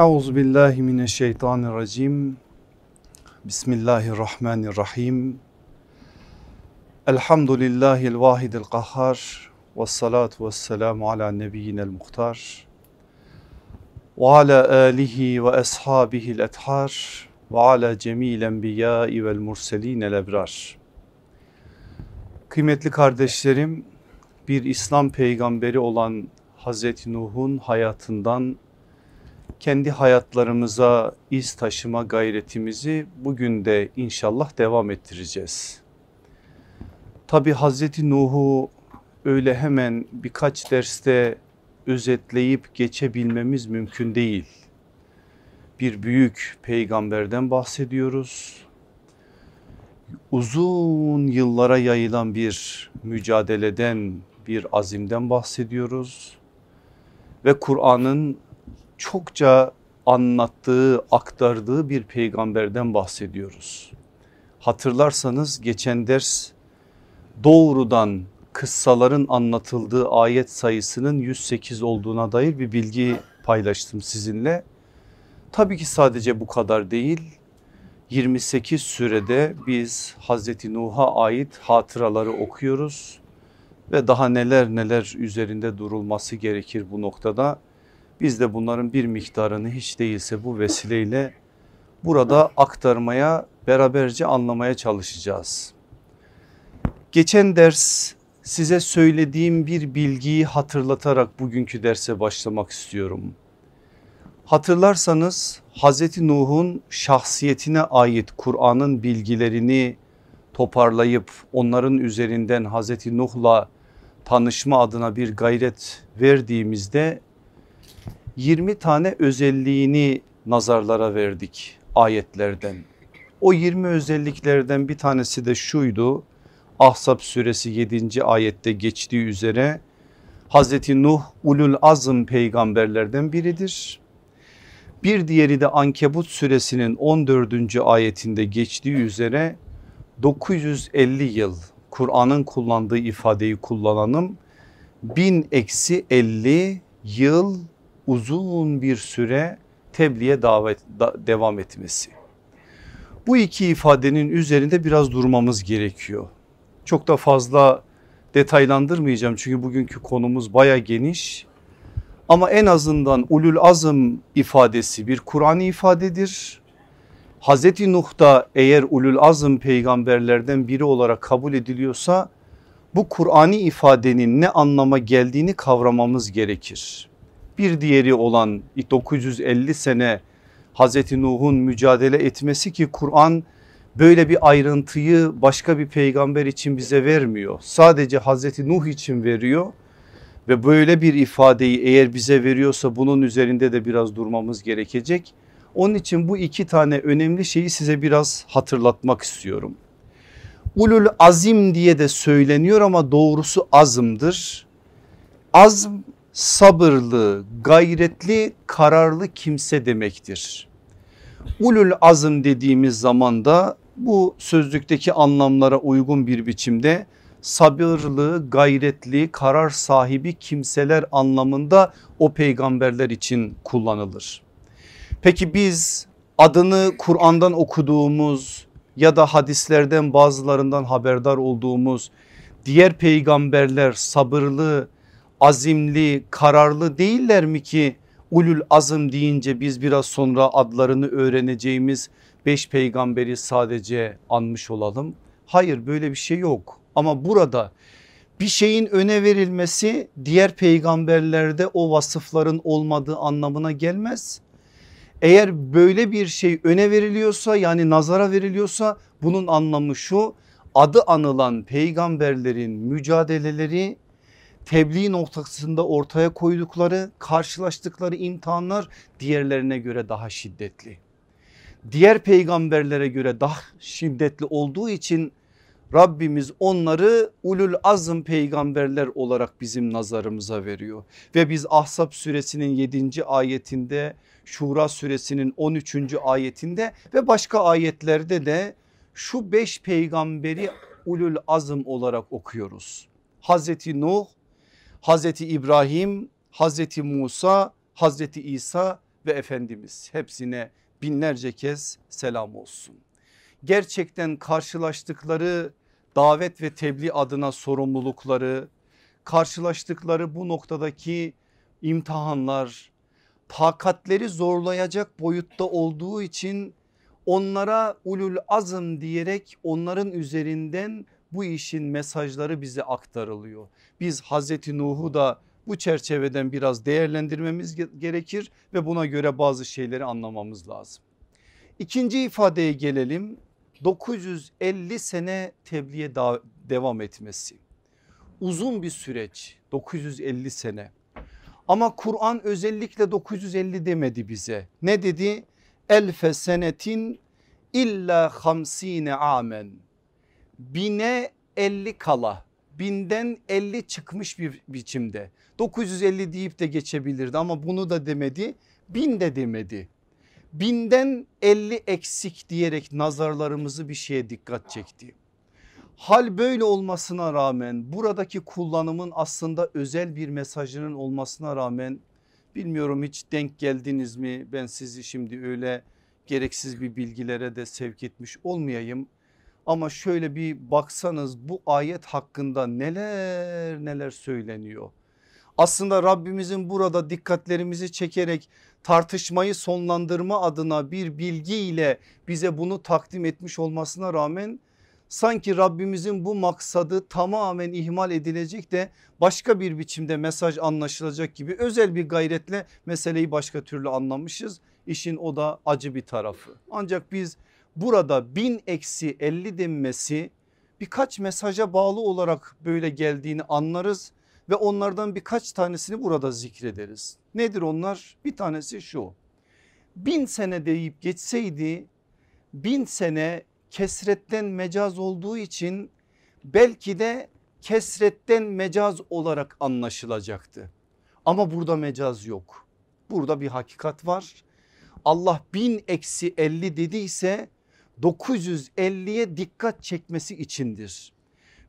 Euzu billahi mineşşeytanirracim. Bismillahirrahmanirrahim. Elhamdülillahil vahidil kahhar. Ve salatu ve selamu ala nebiyyinel muhtar. Ve ala alihi ve ashabihil ethar. Ve ala cemil enbiyai vel murselinel ebrar. Kıymetli kardeşlerim bir İslam peygamberi olan Hazreti Nuh'un hayatından kendi hayatlarımıza iz taşıma gayretimizi bugün de inşallah devam ettireceğiz. Tabi Hazreti Nuh'u öyle hemen birkaç derste özetleyip geçebilmemiz mümkün değil. Bir büyük peygamberden bahsediyoruz. Uzun yıllara yayılan bir mücadeleden, bir azimden bahsediyoruz. Ve Kur'an'ın çokça anlattığı, aktardığı bir peygamberden bahsediyoruz. Hatırlarsanız geçen ders doğrudan kıssaların anlatıldığı ayet sayısının 108 olduğuna dair bir bilgi paylaştım sizinle. Tabii ki sadece bu kadar değil. 28 sürede biz Hazreti Nuh'a ait hatıraları okuyoruz ve daha neler neler üzerinde durulması gerekir bu noktada. Biz de bunların bir miktarını hiç değilse bu vesileyle burada aktarmaya beraberce anlamaya çalışacağız. Geçen ders size söylediğim bir bilgiyi hatırlatarak bugünkü derse başlamak istiyorum. Hatırlarsanız Hazreti Nuh'un şahsiyetine ait Kur'an'ın bilgilerini toparlayıp onların üzerinden Hazreti Nuh'la tanışma adına bir gayret verdiğimizde 20 tane özelliğini nazarlara verdik ayetlerden. O 20 özelliklerden bir tanesi de şuydu. Ahzab suresi 7. ayette geçtiği üzere Hazreti Nuh ulul azm peygamberlerden biridir. Bir diğeri de Ankebut suresinin 14. ayetinde geçtiği üzere 950 yıl Kur'an'ın kullandığı ifadeyi kullananım 1000 eksi 50 yıl uzun bir süre tebliğe davet da, devam etmesi. Bu iki ifadenin üzerinde biraz durmamız gerekiyor. Çok da fazla detaylandırmayacağım çünkü bugünkü konumuz baya geniş. Ama en azından ulul azım ifadesi bir Kur'an ifadedir. Hazreti Nuh da eğer ulul azım peygamberlerden biri olarak kabul ediliyorsa bu Kur'ani ifadenin ne anlama geldiğini kavramamız gerekir. Bir diğeri olan 950 sene Hazreti Nuh'un mücadele etmesi ki Kur'an böyle bir ayrıntıyı başka bir peygamber için bize vermiyor. Sadece Hazreti Nuh için veriyor ve böyle bir ifadeyi eğer bize veriyorsa bunun üzerinde de biraz durmamız gerekecek. Onun için bu iki tane önemli şeyi size biraz hatırlatmak istiyorum. Ulul azim diye de söyleniyor ama doğrusu azımdır. Azm sabırlı, gayretli, kararlı kimse demektir. Ulul azım dediğimiz zaman da bu sözlükteki anlamlara uygun bir biçimde sabırlı, gayretli, karar sahibi kimseler anlamında o peygamberler için kullanılır. Peki biz adını Kur'an'dan okuduğumuz ya da hadislerden bazılarından haberdar olduğumuz diğer peygamberler sabırlı, azimli, kararlı değiller mi ki ulul azım deyince biz biraz sonra adlarını öğreneceğimiz beş peygamberi sadece anmış olalım. Hayır böyle bir şey yok ama burada bir şeyin öne verilmesi diğer peygamberlerde o vasıfların olmadığı anlamına gelmez. Eğer böyle bir şey öne veriliyorsa yani nazara veriliyorsa bunun anlamı şu adı anılan peygamberlerin mücadeleleri tebliğ noktasında ortaya koydukları karşılaştıkları imtihanlar diğerlerine göre daha şiddetli. Diğer peygamberlere göre daha şiddetli olduğu için Rabbimiz onları ulul azm peygamberler olarak bizim nazarımıza veriyor. Ve biz Ahzab suresinin 7. ayetinde Şura suresinin 13. ayetinde ve başka ayetlerde de şu beş peygamberi ulul azm olarak okuyoruz. Hazreti Nuh, Hazreti İbrahim, Hazreti Musa, Hazreti İsa ve Efendimiz hepsine binlerce kez selam olsun. Gerçekten karşılaştıkları davet ve tebliğ adına sorumlulukları, karşılaştıkları bu noktadaki imtihanlar, takatleri zorlayacak boyutta olduğu için onlara ulul azım diyerek onların üzerinden bu işin mesajları bize aktarılıyor. Biz Hazreti Nuh'u da bu çerçeveden biraz değerlendirmemiz gerekir ve buna göre bazı şeyleri anlamamız lazım. İkinci ifadeye gelelim 950 sene tebliğe devam etmesi. Uzun bir süreç 950 sene ama Kur'an özellikle 950 demedi bize. Ne dedi? Elfe senetin illa hamsine amen. Bine 50 kala binden 50 çıkmış bir biçimde 950 deyip de geçebilirdi ama bunu da demedi bin de demedi binden 50 eksik diyerek nazarlarımızı bir şeye dikkat çekti. Hal böyle olmasına rağmen buradaki kullanımın aslında özel bir mesajının olmasına rağmen bilmiyorum hiç denk geldiniz mi ben sizi şimdi öyle gereksiz bir bilgilere de sevk etmiş olmayayım. Ama şöyle bir baksanız bu ayet hakkında neler neler söyleniyor. Aslında Rabbimizin burada dikkatlerimizi çekerek tartışmayı sonlandırma adına bir bilgiyle bize bunu takdim etmiş olmasına rağmen sanki Rabbimizin bu maksadı tamamen ihmal edilecek de başka bir biçimde mesaj anlaşılacak gibi özel bir gayretle meseleyi başka türlü anlamışız. İşin o da acı bir tarafı. Ancak biz burada bin eksi 50 denmesi birkaç mesaja bağlı olarak böyle geldiğini anlarız ve onlardan birkaç tanesini burada zikrederiz. Nedir onlar? Bir tanesi şu bin sene deyip geçseydi bin sene kesretten mecaz olduğu için belki de kesretten mecaz olarak anlaşılacaktı. Ama burada mecaz yok. Burada bir hakikat var. Allah bin eksi 50 dediyse 950'ye dikkat çekmesi içindir.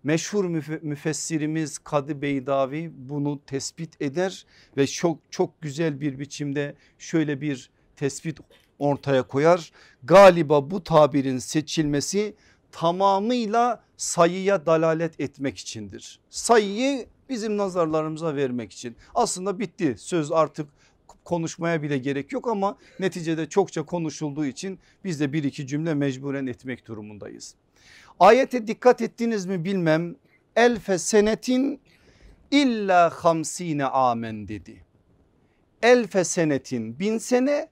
Meşhur müfessirimiz Kadı Beydavi bunu tespit eder ve çok çok güzel bir biçimde şöyle bir tespit ortaya koyar. Galiba bu tabirin seçilmesi tamamıyla sayıya dalalet etmek içindir. Sayıyı bizim nazarlarımıza vermek için. Aslında bitti söz artık konuşmaya bile gerek yok ama neticede çokça konuşulduğu için biz de bir iki cümle mecburen etmek durumundayız. Ayete dikkat ettiniz mi bilmem elfe senetin illa hamsine amen dedi. Elfe senetin bin sene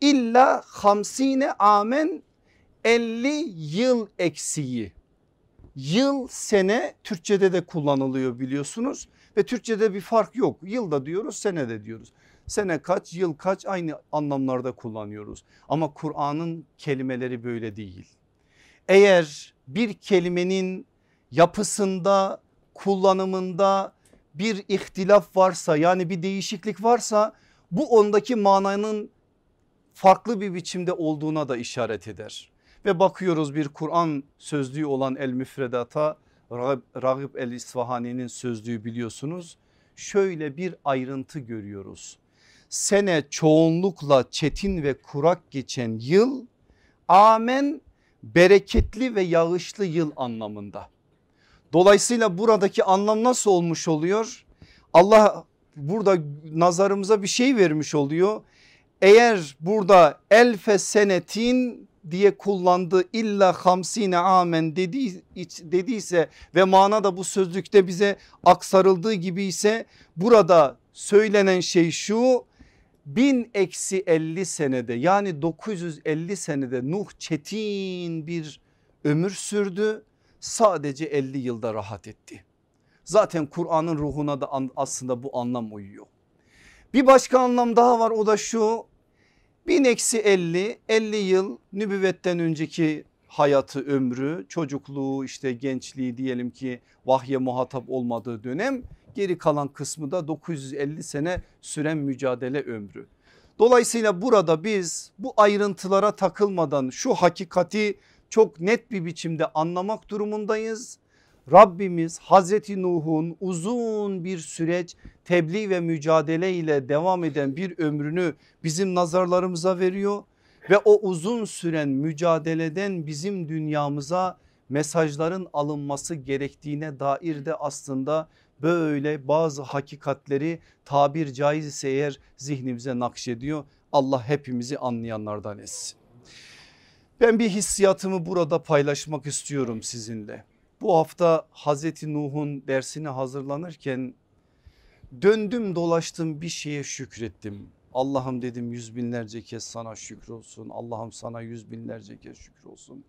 illa hamsine amen 50 yıl eksiği. Yıl sene Türkçede de kullanılıyor biliyorsunuz ve Türkçede bir fark yok. Yılda diyoruz sene de diyoruz. Sene kaç yıl kaç aynı anlamlarda kullanıyoruz. Ama Kur'an'ın kelimeleri böyle değil. Eğer bir kelimenin yapısında kullanımında bir ihtilaf varsa yani bir değişiklik varsa bu ondaki mananın farklı bir biçimde olduğuna da işaret eder. Ve bakıyoruz bir Kur'an sözlüğü olan El Müfredata Ragıp El İsfahani'nin sözlüğü biliyorsunuz. Şöyle bir ayrıntı görüyoruz. Sene çoğunlukla çetin ve kurak geçen yıl amen bereketli ve yağışlı yıl anlamında. Dolayısıyla buradaki anlam nasıl olmuş oluyor? Allah burada nazarımıza bir şey vermiş oluyor. Eğer burada elfe senetin diye kullandı illa hamsine amen dedi, dediyse ve mana da bu sözlükte bize aksarıldığı gibi ise burada söylenen şey şu bin eksi 50 senede yani 950 senede Nuh çetin bir ömür sürdü sadece 50 yılda rahat etti. Zaten Kur'an'ın ruhuna da aslında bu anlam uyuyor. Bir başka anlam daha var o da şu bin eksi 50 50 yıl nübüvvetten önceki hayatı ömrü çocukluğu işte gençliği diyelim ki vahye muhatap olmadığı dönem Geri kalan kısmı da 950 sene süren mücadele ömrü. Dolayısıyla burada biz bu ayrıntılara takılmadan şu hakikati çok net bir biçimde anlamak durumundayız. Rabbimiz Hazreti Nuh'un uzun bir süreç tebliğ ve mücadele ile devam eden bir ömrünü bizim nazarlarımıza veriyor ve o uzun süren mücadeleden bizim dünyamıza mesajların alınması gerektiğine dair de aslında böyle bazı hakikatleri tabir caiz ise eğer zihnimize nakşediyor. Allah hepimizi anlayanlardan etsin. Ben bir hissiyatımı burada paylaşmak istiyorum sizinle. Bu hafta Hazreti Nuh'un dersine hazırlanırken döndüm dolaştım bir şeye şükrettim. Allah'ım dedim yüz binlerce kez sana şükür olsun. Allah'ım sana yüz binlerce kez şükür olsun.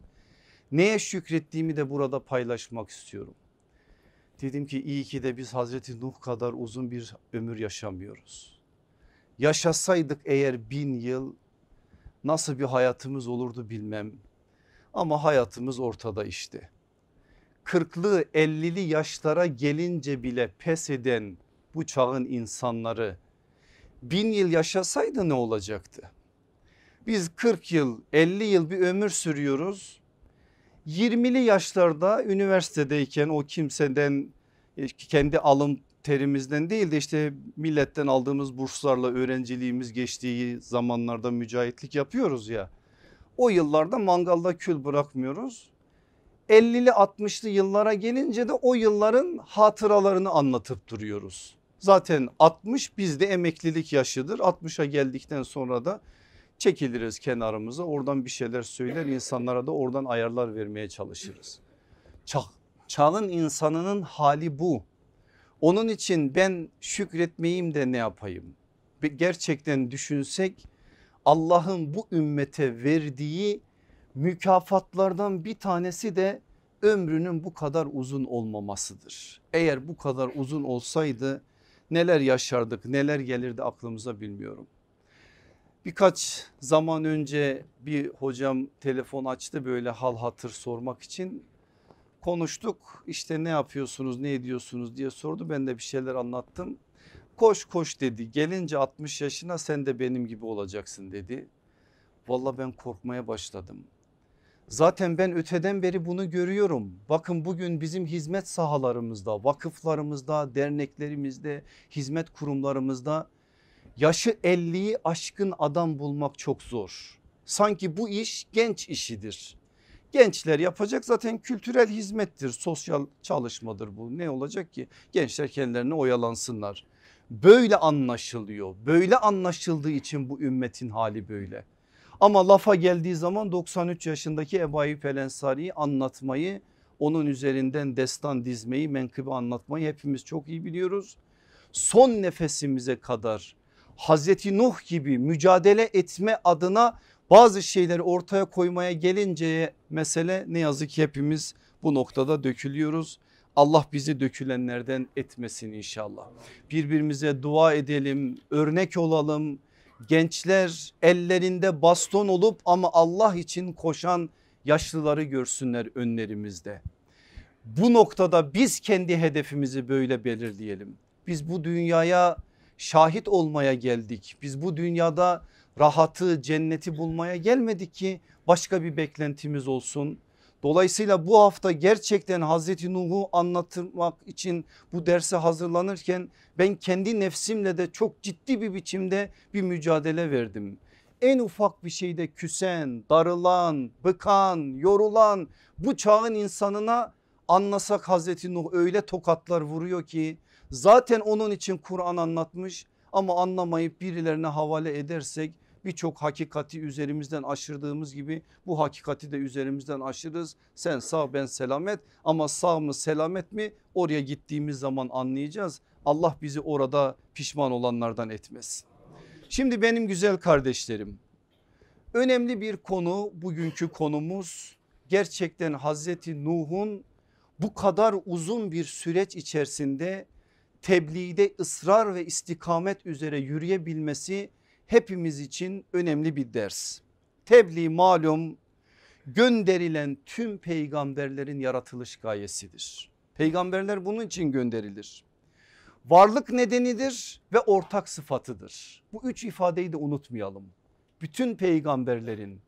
Neye şükrettiğimi de burada paylaşmak istiyorum. Dedim ki iyi ki de biz Hazreti Nuh kadar uzun bir ömür yaşamıyoruz. Yaşasaydık eğer bin yıl nasıl bir hayatımız olurdu bilmem. Ama hayatımız ortada işte. Kırklı ellili yaşlara gelince bile pes eden bu çağın insanları bin yıl yaşasaydı ne olacaktı? Biz 40 yıl 50 yıl bir ömür sürüyoruz 20'li yaşlarda üniversitedeyken o kimseden e, kendi alım terimizden değil de işte milletten aldığımız burslarla öğrenciliğimiz geçtiği zamanlarda mücahitlik yapıyoruz ya. O yıllarda mangalda kül bırakmıyoruz. 50'li 60'lı yıllara gelince de o yılların hatıralarını anlatıp duruyoruz. Zaten 60 bizde emeklilik yaşıdır. 60'a geldikten sonra da çekiliriz kenarımıza oradan bir şeyler söyler insanlara da oradan ayarlar vermeye çalışırız. Ça çağın insanının hali bu. Onun için ben şükretmeyeyim de ne yapayım? Gerçekten düşünsek Allah'ın bu ümmete verdiği mükafatlardan bir tanesi de ömrünün bu kadar uzun olmamasıdır. Eğer bu kadar uzun olsaydı neler yaşardık neler gelirdi aklımıza bilmiyorum. Birkaç zaman önce bir hocam telefon açtı böyle hal hatır sormak için konuştuk işte ne yapıyorsunuz ne ediyorsunuz diye sordu ben de bir şeyler anlattım. Koş koş dedi gelince 60 yaşına sen de benim gibi olacaksın dedi. Valla ben korkmaya başladım. Zaten ben öteden beri bunu görüyorum. Bakın bugün bizim hizmet sahalarımızda, vakıflarımızda, derneklerimizde, hizmet kurumlarımızda yaşı 50'yi aşkın adam bulmak çok zor. Sanki bu iş genç işidir. Gençler yapacak zaten kültürel hizmettir, sosyal çalışmadır bu. Ne olacak ki? Gençler kendilerine oyalansınlar. Böyle anlaşılıyor. Böyle anlaşıldığı için bu ümmetin hali böyle. Ama lafa geldiği zaman 93 yaşındaki Ebu Ensari'yi anlatmayı onun üzerinden destan dizmeyi menkıbe anlatmayı hepimiz çok iyi biliyoruz. Son nefesimize kadar Hazreti Nuh gibi mücadele etme adına bazı şeyleri ortaya koymaya gelince mesele ne yazık ki hepimiz bu noktada dökülüyoruz. Allah bizi dökülenlerden etmesin inşallah. Birbirimize dua edelim, örnek olalım. Gençler ellerinde baston olup ama Allah için koşan yaşlıları görsünler önlerimizde. Bu noktada biz kendi hedefimizi böyle belirleyelim. Biz bu dünyaya şahit olmaya geldik. Biz bu dünyada rahatı cenneti bulmaya gelmedik ki başka bir beklentimiz olsun. Dolayısıyla bu hafta gerçekten Hazreti Nuh'u anlatmak için bu derse hazırlanırken ben kendi nefsimle de çok ciddi bir biçimde bir mücadele verdim. En ufak bir şeyde küsen, darılan, bıkan, yorulan bu çağın insanına anlasak Hazreti Nuh öyle tokatlar vuruyor ki zaten onun için Kur'an anlatmış ama anlamayıp birilerine havale edersek birçok hakikati üzerimizden aşırdığımız gibi bu hakikati de üzerimizden aşırız. Sen sağ ben selamet ama sağ mı selamet mi oraya gittiğimiz zaman anlayacağız. Allah bizi orada pişman olanlardan etmesin. Şimdi benim güzel kardeşlerim önemli bir konu bugünkü konumuz gerçekten Hazreti Nuh'un bu kadar uzun bir süreç içerisinde tebliğde ısrar ve istikamet üzere yürüyebilmesi hepimiz için önemli bir ders. Tebliğ malum gönderilen tüm peygamberlerin yaratılış gayesidir. Peygamberler bunun için gönderilir. Varlık nedenidir ve ortak sıfatıdır. Bu üç ifadeyi de unutmayalım. Bütün peygamberlerin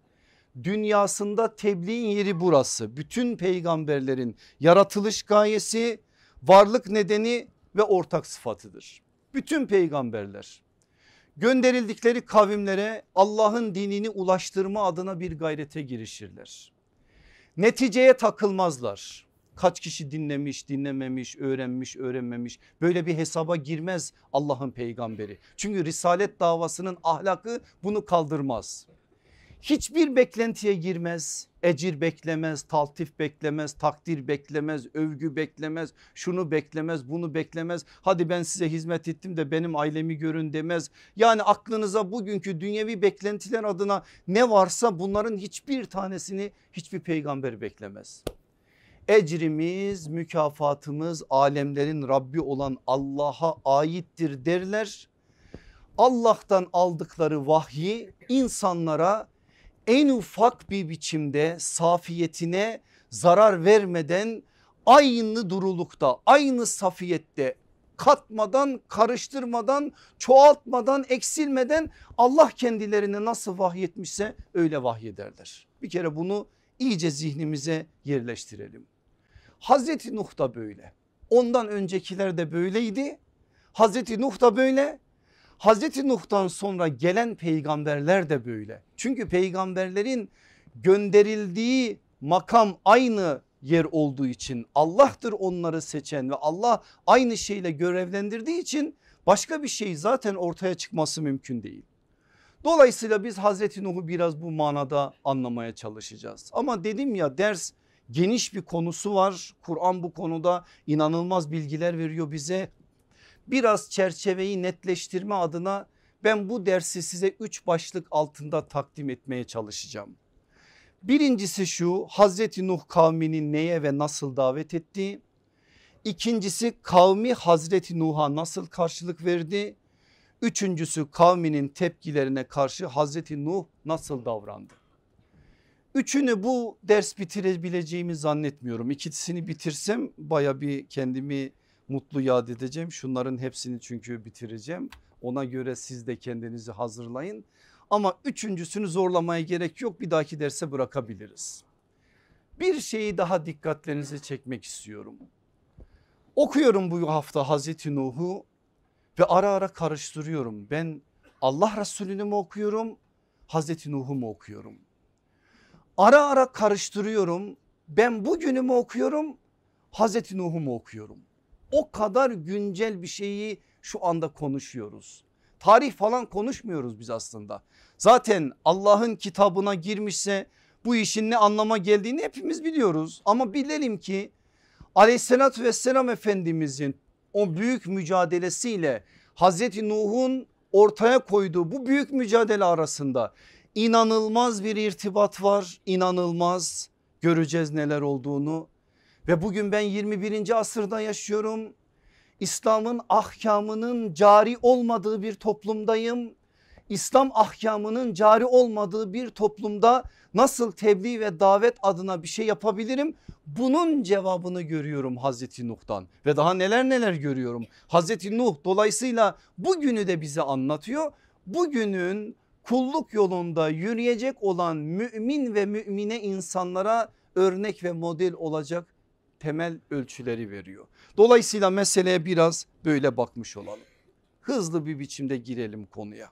dünyasında tebliğin yeri burası. Bütün peygamberlerin yaratılış gayesi, varlık nedeni ve ortak sıfatıdır. Bütün peygamberler gönderildikleri kavimlere Allah'ın dinini ulaştırma adına bir gayrete girişirler. Neticeye takılmazlar. Kaç kişi dinlemiş, dinlememiş, öğrenmiş, öğrenmemiş böyle bir hesaba girmez Allah'ın peygamberi. Çünkü risalet davasının ahlakı bunu kaldırmaz hiçbir beklentiye girmez. Ecir beklemez, taltif beklemez, takdir beklemez, övgü beklemez, şunu beklemez, bunu beklemez. Hadi ben size hizmet ettim de benim ailemi görün demez. Yani aklınıza bugünkü dünyevi beklentiler adına ne varsa bunların hiçbir tanesini hiçbir peygamber beklemez. Ecrimiz, mükafatımız alemlerin Rabbi olan Allah'a aittir derler. Allah'tan aldıkları vahyi insanlara en ufak bir biçimde safiyetine zarar vermeden aynı durulukta aynı safiyette katmadan karıştırmadan çoğaltmadan eksilmeden Allah kendilerine nasıl vahyetmişse öyle vahyederler. Bir kere bunu iyice zihnimize yerleştirelim. Hazreti Nuh da böyle ondan öncekiler de böyleydi. Hazreti Nuh da böyle Hazreti Nuh'tan sonra gelen peygamberler de böyle. Çünkü peygamberlerin gönderildiği makam aynı yer olduğu için Allah'tır onları seçen ve Allah aynı şeyle görevlendirdiği için başka bir şey zaten ortaya çıkması mümkün değil. Dolayısıyla biz Hazreti Nuh'u biraz bu manada anlamaya çalışacağız. Ama dedim ya ders geniş bir konusu var. Kur'an bu konuda inanılmaz bilgiler veriyor bize biraz çerçeveyi netleştirme adına ben bu dersi size üç başlık altında takdim etmeye çalışacağım. Birincisi şu Hazreti Nuh kavminin neye ve nasıl davet ettiği. İkincisi kavmi Hazreti Nuh'a nasıl karşılık verdi. Üçüncüsü kavminin tepkilerine karşı Hazreti Nuh nasıl davrandı. Üçünü bu ders bitirebileceğimi zannetmiyorum. İkisini bitirsem baya bir kendimi mutlu yad edeceğim. Şunların hepsini çünkü bitireceğim. Ona göre siz de kendinizi hazırlayın. Ama üçüncüsünü zorlamaya gerek yok bir dahaki derse bırakabiliriz. Bir şeyi daha dikkatlerinizi çekmek istiyorum. Okuyorum bu hafta Hazreti Nuh'u ve ara ara karıştırıyorum. Ben Allah Resulü'nü mü okuyorum Hazreti Nuh'u mu okuyorum? Ara ara karıştırıyorum. Ben bugünü mü okuyorum Hazreti Nuh'u mu okuyorum? O kadar güncel bir şeyi şu anda konuşuyoruz. Tarih falan konuşmuyoruz biz aslında. Zaten Allah'ın kitabına girmişse bu işin ne anlama geldiğini hepimiz biliyoruz. Ama bilelim ki aleyhissalatü vesselam efendimizin o büyük mücadelesiyle Hazreti Nuh'un ortaya koyduğu bu büyük mücadele arasında inanılmaz bir irtibat var. inanılmaz göreceğiz neler olduğunu. Ve bugün ben 21. asırda yaşıyorum. İslam'ın ahkamının cari olmadığı bir toplumdayım. İslam ahkamının cari olmadığı bir toplumda nasıl tebliğ ve davet adına bir şey yapabilirim? Bunun cevabını görüyorum Hazreti Nuh'tan ve daha neler neler görüyorum. Hazreti Nuh dolayısıyla bugünü de bize anlatıyor. Bugünün kulluk yolunda yürüyecek olan mümin ve mümine insanlara örnek ve model olacak temel ölçüleri veriyor. Dolayısıyla meseleye biraz böyle bakmış olalım. Hızlı bir biçimde girelim konuya.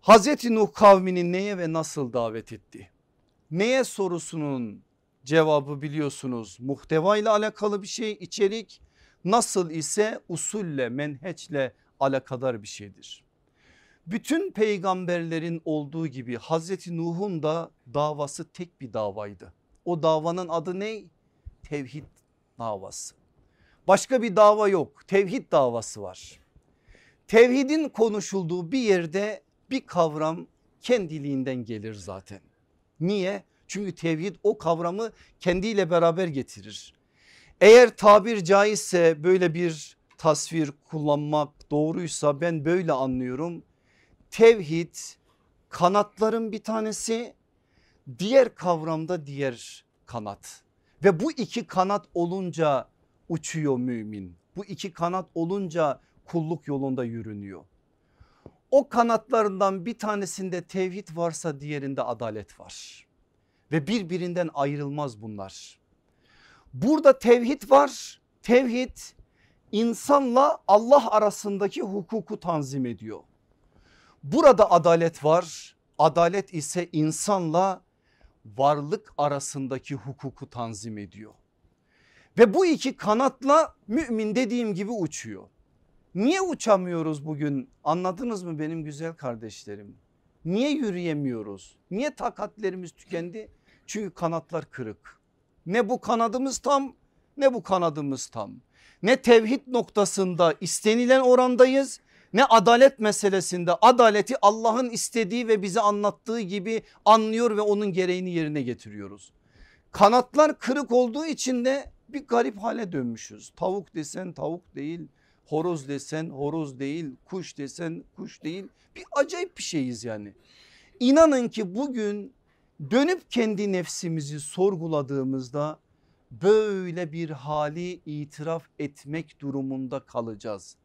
Hazreti Nuh kavmini neye ve nasıl davet etti? Neye sorusunun cevabı biliyorsunuz muhteva ile alakalı bir şey içerik nasıl ise usulle menheçle alakadar bir şeydir. Bütün peygamberlerin olduğu gibi Hazreti Nuh'un da davası tek bir davaydı. O davanın adı ne? Tevhid davası. Başka bir dava yok tevhid davası var. Tevhidin konuşulduğu bir yerde bir kavram kendiliğinden gelir zaten. Niye? Çünkü tevhid o kavramı kendiyle beraber getirir. Eğer tabir caizse böyle bir tasvir kullanmak doğruysa ben böyle anlıyorum. Tevhid kanatların bir tanesi diğer kavramda diğer kanat. Ve bu iki kanat olunca uçuyor mümin. Bu iki kanat olunca kulluk yolunda yürünüyor. O kanatlarından bir tanesinde tevhid varsa diğerinde adalet var. Ve birbirinden ayrılmaz bunlar. Burada tevhid var. Tevhid insanla Allah arasındaki hukuku tanzim ediyor. Burada adalet var. Adalet ise insanla varlık arasındaki hukuku tanzim ediyor. Ve bu iki kanatla mümin dediğim gibi uçuyor. Niye uçamıyoruz bugün anladınız mı benim güzel kardeşlerim? Niye yürüyemiyoruz? Niye takatlerimiz tükendi? Çünkü kanatlar kırık. Ne bu kanadımız tam ne bu kanadımız tam. Ne tevhid noktasında istenilen orandayız ne adalet meselesinde adaleti Allah'ın istediği ve bize anlattığı gibi anlıyor ve onun gereğini yerine getiriyoruz. Kanatlar kırık olduğu için de bir garip hale dönmüşüz. Tavuk desen tavuk değil, horoz desen horoz değil, kuş desen kuş değil. Bir acayip bir şeyiz yani. İnanın ki bugün dönüp kendi nefsimizi sorguladığımızda böyle bir hali itiraf etmek durumunda kalacağız.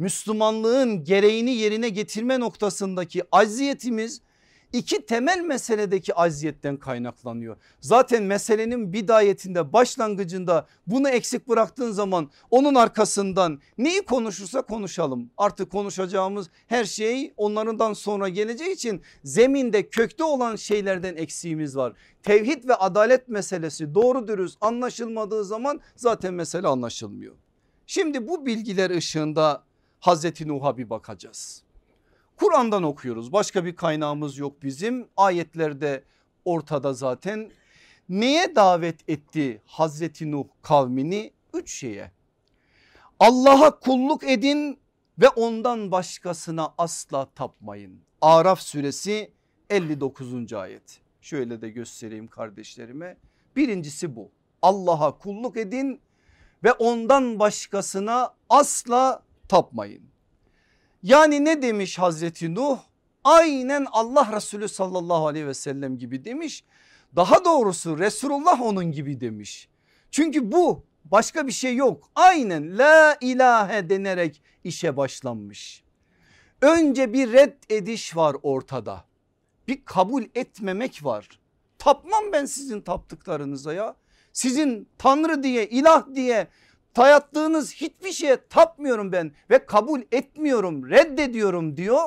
Müslümanlığın gereğini yerine getirme noktasındaki aziyetimiz iki temel meseledeki aziyetten kaynaklanıyor. Zaten meselenin bidayetinde başlangıcında bunu eksik bıraktığın zaman onun arkasından neyi konuşursa konuşalım. Artık konuşacağımız her şey onlarından sonra geleceği için zeminde kökte olan şeylerden eksiğimiz var. Tevhid ve adalet meselesi doğru dürüst anlaşılmadığı zaman zaten mesele anlaşılmıyor. Şimdi bu bilgiler ışığında Hazreti Nuh'a bir bakacağız. Kur'an'dan okuyoruz başka bir kaynağımız yok bizim ayetlerde ortada zaten. Neye davet etti Hazreti Nuh kavmini? Üç şeye. Allah'a kulluk edin ve ondan başkasına asla tapmayın. Araf suresi 59. ayet. Şöyle de göstereyim kardeşlerime. Birincisi bu. Allah'a kulluk edin ve ondan başkasına asla tapmayın. Yani ne demiş Hazreti Nuh? Aynen Allah Resulü sallallahu aleyhi ve sellem gibi demiş. Daha doğrusu Resulullah onun gibi demiş. Çünkü bu başka bir şey yok. Aynen la ilahe denerek işe başlanmış. Önce bir red ediş var ortada. Bir kabul etmemek var. Tapmam ben sizin taptıklarınıza ya. Sizin tanrı diye ilah diye dayattığınız hiçbir şeye tapmıyorum ben ve kabul etmiyorum reddediyorum diyor.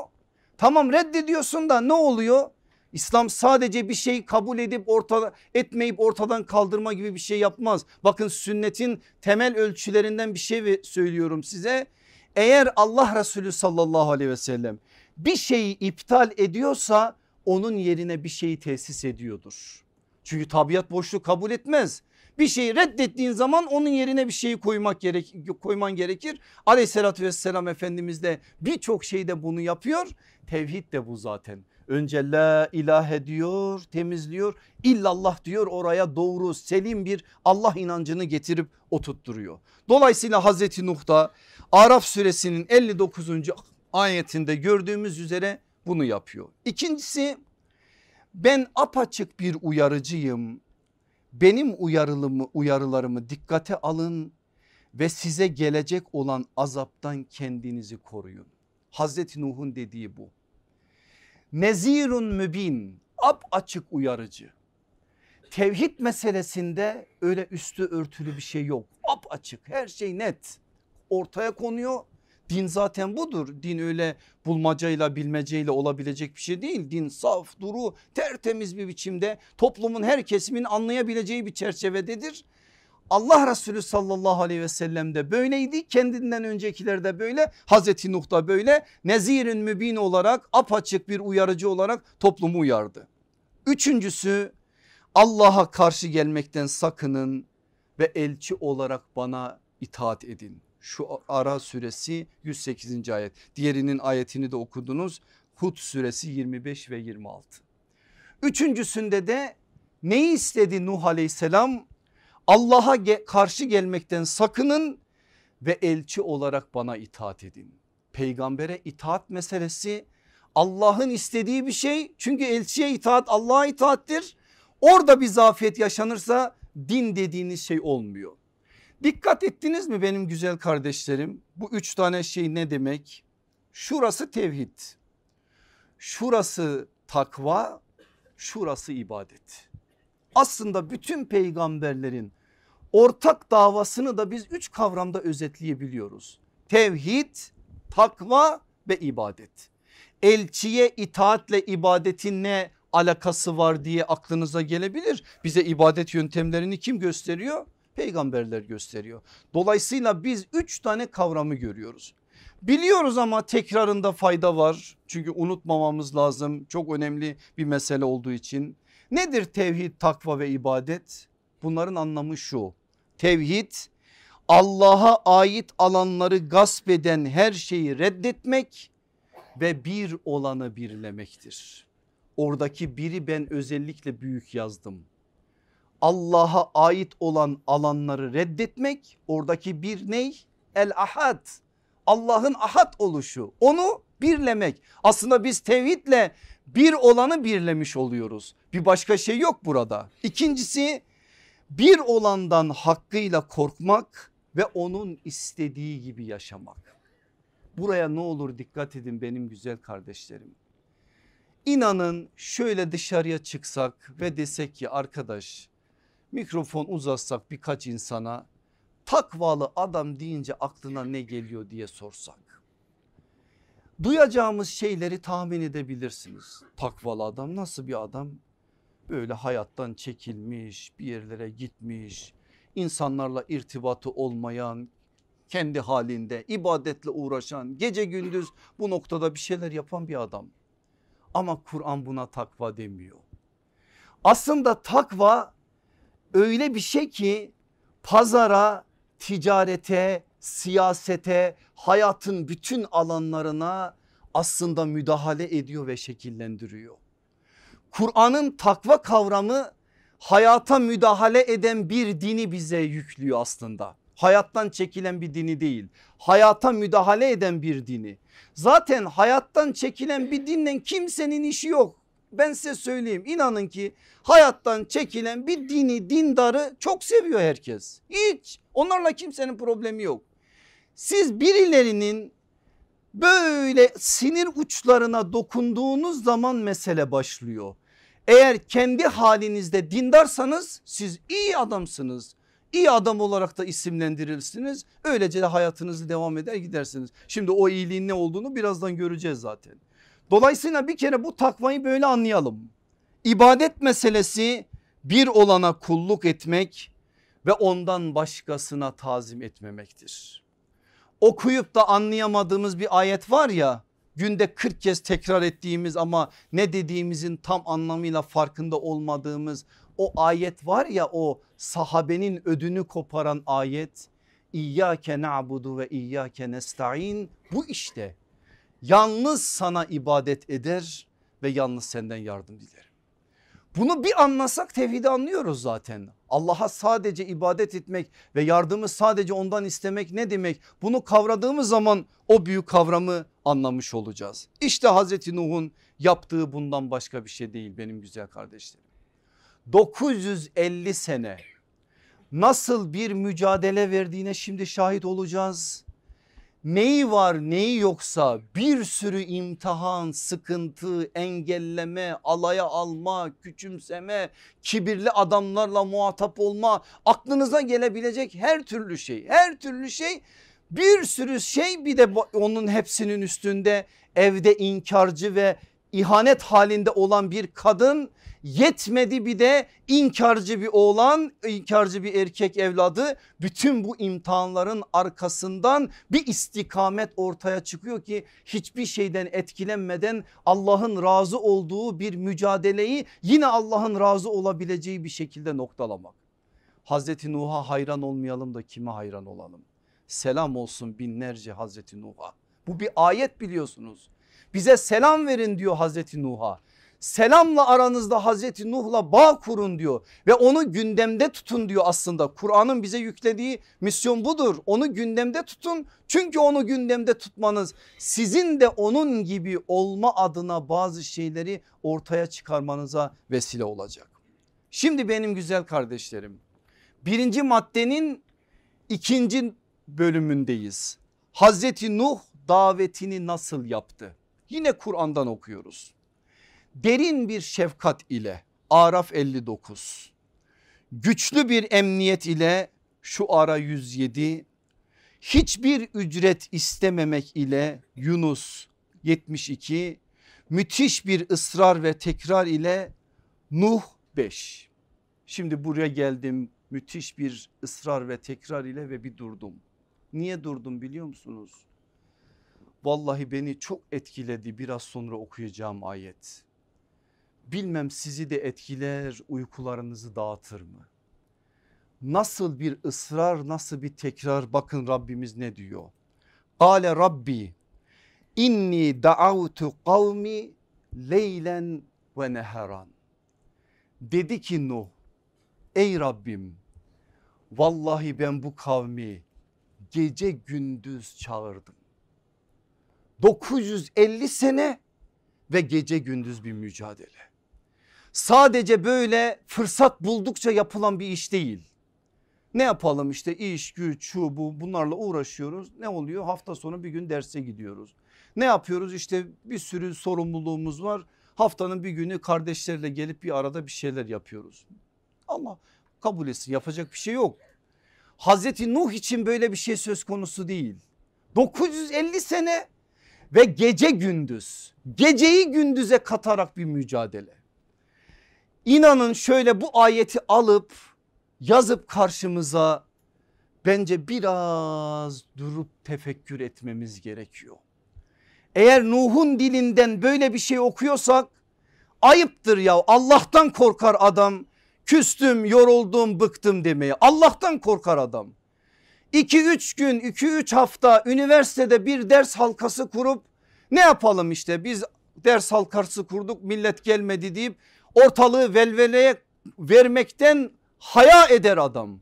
Tamam reddediyorsun da ne oluyor? İslam sadece bir şey kabul edip ortada etmeyip ortadan kaldırma gibi bir şey yapmaz. Bakın sünnetin temel ölçülerinden bir şey söylüyorum size. Eğer Allah Resulü sallallahu aleyhi ve sellem bir şeyi iptal ediyorsa onun yerine bir şeyi tesis ediyordur. Çünkü tabiat boşluğu kabul etmez bir şeyi reddettiğin zaman onun yerine bir şeyi koymak gerek, koyman gerekir. Aleyhissalatü vesselam Efendimiz de birçok şeyde bunu yapıyor. Tevhid de bu zaten. Önce la ilahe diyor temizliyor illallah diyor oraya doğru selim bir Allah inancını getirip oturtturuyor. Dolayısıyla Hazreti Nuh da Araf suresinin 59. ayetinde gördüğümüz üzere bunu yapıyor. İkincisi ben apaçık bir uyarıcıyım benim uyarılımı, uyarılarımı dikkate alın ve size gelecek olan azaptan kendinizi koruyun. Hazreti Nuh'un dediği bu. Nezirun mübin ap açık uyarıcı. Tevhid meselesinde öyle üstü örtülü bir şey yok. Ap açık her şey net ortaya konuyor Din zaten budur. Din öyle bulmacayla bilmeceyle olabilecek bir şey değil. Din saf, duru, tertemiz bir biçimde toplumun her kesimin anlayabileceği bir çerçevededir. Allah Resulü sallallahu aleyhi ve sellem de böyleydi. Kendinden öncekiler de böyle. Hazreti Nuh da böyle. Nezirin mübin olarak apaçık bir uyarıcı olarak toplumu uyardı. Üçüncüsü Allah'a karşı gelmekten sakının ve elçi olarak bana itaat edin şu ara suresi 108. ayet. Diğerinin ayetini de okudunuz. Hud suresi 25 ve 26. Üçüncüsünde de neyi istedi Nuh aleyhisselam? Allah'a karşı gelmekten sakının ve elçi olarak bana itaat edin. Peygambere itaat meselesi Allah'ın istediği bir şey. Çünkü elçiye itaat Allah'a itaattir. Orada bir zafiyet yaşanırsa din dediğiniz şey olmuyor. Dikkat ettiniz mi benim güzel kardeşlerim? Bu üç tane şey ne demek? Şurası tevhid. şurası takva şurası ibadet. Aslında bütün peygamberlerin ortak davasını da biz üç kavramda özetleyebiliyoruz. Tevhid, takva ve ibadet. Elçiye itaatle ibadetin ne alakası var diye aklınıza gelebilir. Bize ibadet yöntemlerini kim gösteriyor? Peygamberler gösteriyor. Dolayısıyla biz üç tane kavramı görüyoruz. Biliyoruz ama tekrarında fayda var. Çünkü unutmamamız lazım. Çok önemli bir mesele olduğu için. Nedir tevhid, takva ve ibadet? Bunların anlamı şu. Tevhid Allah'a ait alanları gasp eden her şeyi reddetmek ve bir olanı birlemektir. Oradaki biri ben özellikle büyük yazdım. Allah'a ait olan alanları reddetmek oradaki bir ney? El ahad Allah'ın ahad oluşu onu birlemek. Aslında biz tevhidle bir olanı birlemiş oluyoruz. Bir başka şey yok burada. İkincisi bir olandan hakkıyla korkmak ve onun istediği gibi yaşamak. Buraya ne olur dikkat edin benim güzel kardeşlerim. İnanın şöyle dışarıya çıksak ve desek ki arkadaş mikrofon uzatsak birkaç insana takvalı adam deyince aklına ne geliyor diye sorsak. Duyacağımız şeyleri tahmin edebilirsiniz. Takvalı adam nasıl bir adam? Böyle hayattan çekilmiş bir yerlere gitmiş insanlarla irtibatı olmayan kendi halinde ibadetle uğraşan gece gündüz bu noktada bir şeyler yapan bir adam. Ama Kur'an buna takva demiyor. Aslında takva öyle bir şey ki pazara ticarete, siyasete, hayatın bütün alanlarına aslında müdahale ediyor ve şekillendiriyor. Kur'an'ın takva kavramı hayata müdahale eden bir dini bize yüklüyor aslında. Hayattan çekilen bir dini değil. Hayata müdahale eden bir dini. Zaten hayattan çekilen bir dinle kimsenin işi yok ben size söyleyeyim inanın ki hayattan çekilen bir dini dindarı çok seviyor herkes. Hiç onlarla kimsenin problemi yok. Siz birilerinin böyle sinir uçlarına dokunduğunuz zaman mesele başlıyor. Eğer kendi halinizde dindarsanız siz iyi adamsınız. İyi adam olarak da isimlendirirsiniz. Öylece de hayatınızı devam eder gidersiniz. Şimdi o iyiliğin ne olduğunu birazdan göreceğiz zaten. Dolayısıyla bir kere bu takvayı böyle anlayalım. İbadet meselesi bir olana kulluk etmek ve ondan başkasına tazim etmemektir. Okuyup da anlayamadığımız bir ayet var ya günde 40 kez tekrar ettiğimiz ama ne dediğimizin tam anlamıyla farkında olmadığımız o ayet var ya o sahabenin ödünü koparan ayet. İyyâke na'budu ve iyyâke nesta'in bu işte Yalnız sana ibadet eder ve yalnız senden yardım dilerim. Bunu bir anlasak tevhidi anlıyoruz zaten. Allah'a sadece ibadet etmek ve yardımı sadece ondan istemek ne demek? Bunu kavradığımız zaman o büyük kavramı anlamış olacağız. İşte Hazreti Nuh'un yaptığı bundan başka bir şey değil benim güzel kardeşlerim. 950 sene nasıl bir mücadele verdiğine şimdi şahit olacağız neyi var neyi yoksa bir sürü imtihan, sıkıntı, engelleme, alaya alma, küçümseme, kibirli adamlarla muhatap olma, aklınıza gelebilecek her türlü şey, her türlü şey bir sürü şey bir de onun hepsinin üstünde evde inkarcı ve ihanet halinde olan bir kadın Yetmedi bir de inkarcı bir oğlan, inkarcı bir erkek evladı. Bütün bu imtihanların arkasından bir istikamet ortaya çıkıyor ki hiçbir şeyden etkilenmeden Allah'ın razı olduğu bir mücadeleyi yine Allah'ın razı olabileceği bir şekilde noktalamak. Hazreti Nuh'a hayran olmayalım da kime hayran olalım? Selam olsun binlerce Hazreti Nuh'a. Bu bir ayet biliyorsunuz. Bize selam verin diyor Hazreti Nuh'a selamla aranızda Hazreti Nuh'la bağ kurun diyor ve onu gündemde tutun diyor aslında. Kur'an'ın bize yüklediği misyon budur. Onu gündemde tutun çünkü onu gündemde tutmanız sizin de onun gibi olma adına bazı şeyleri ortaya çıkarmanıza vesile olacak. Şimdi benim güzel kardeşlerim birinci maddenin ikinci bölümündeyiz. Hazreti Nuh davetini nasıl yaptı? Yine Kur'an'dan okuyoruz. Derin bir şefkat ile Araf 59. Güçlü bir emniyet ile şu ara 107. Hiçbir ücret istememek ile Yunus 72. Müthiş bir ısrar ve tekrar ile Nuh 5. Şimdi buraya geldim müthiş bir ısrar ve tekrar ile ve bir durdum. Niye durdum biliyor musunuz? Vallahi beni çok etkiledi biraz sonra okuyacağım ayet. Bilmem sizi de etkiler uykularınızı dağıtır mı? Nasıl bir ısrar nasıl bir tekrar bakın Rabbimiz ne diyor. Kale Rabbi inni da'avtu kavmi leylen ve neheran. Dedi ki Nuh ey Rabbim vallahi ben bu kavmi gece gündüz çağırdım. 950 sene ve gece gündüz bir mücadele. Sadece böyle fırsat buldukça yapılan bir iş değil. Ne yapalım işte iş güç bu bunlarla uğraşıyoruz. Ne oluyor hafta sonu bir gün derse gidiyoruz. Ne yapıyoruz işte bir sürü sorumluluğumuz var. Haftanın bir günü kardeşlerle gelip bir arada bir şeyler yapıyoruz. Allah kabul etsin yapacak bir şey yok. Hazreti Nuh için böyle bir şey söz konusu değil. 950 sene ve gece gündüz geceyi gündüze katarak bir mücadele. İnanın şöyle bu ayeti alıp yazıp karşımıza bence biraz durup tefekkür etmemiz gerekiyor. Eğer Nuh'un dilinden böyle bir şey okuyorsak ayıptır ya Allah'tan korkar adam küstüm yoruldum bıktım demeye Allah'tan korkar adam. 2-3 gün 2-3 hafta üniversitede bir ders halkası kurup ne yapalım işte biz ders halkası kurduk millet gelmedi deyip ortalığı velveleye vermekten haya eder adam.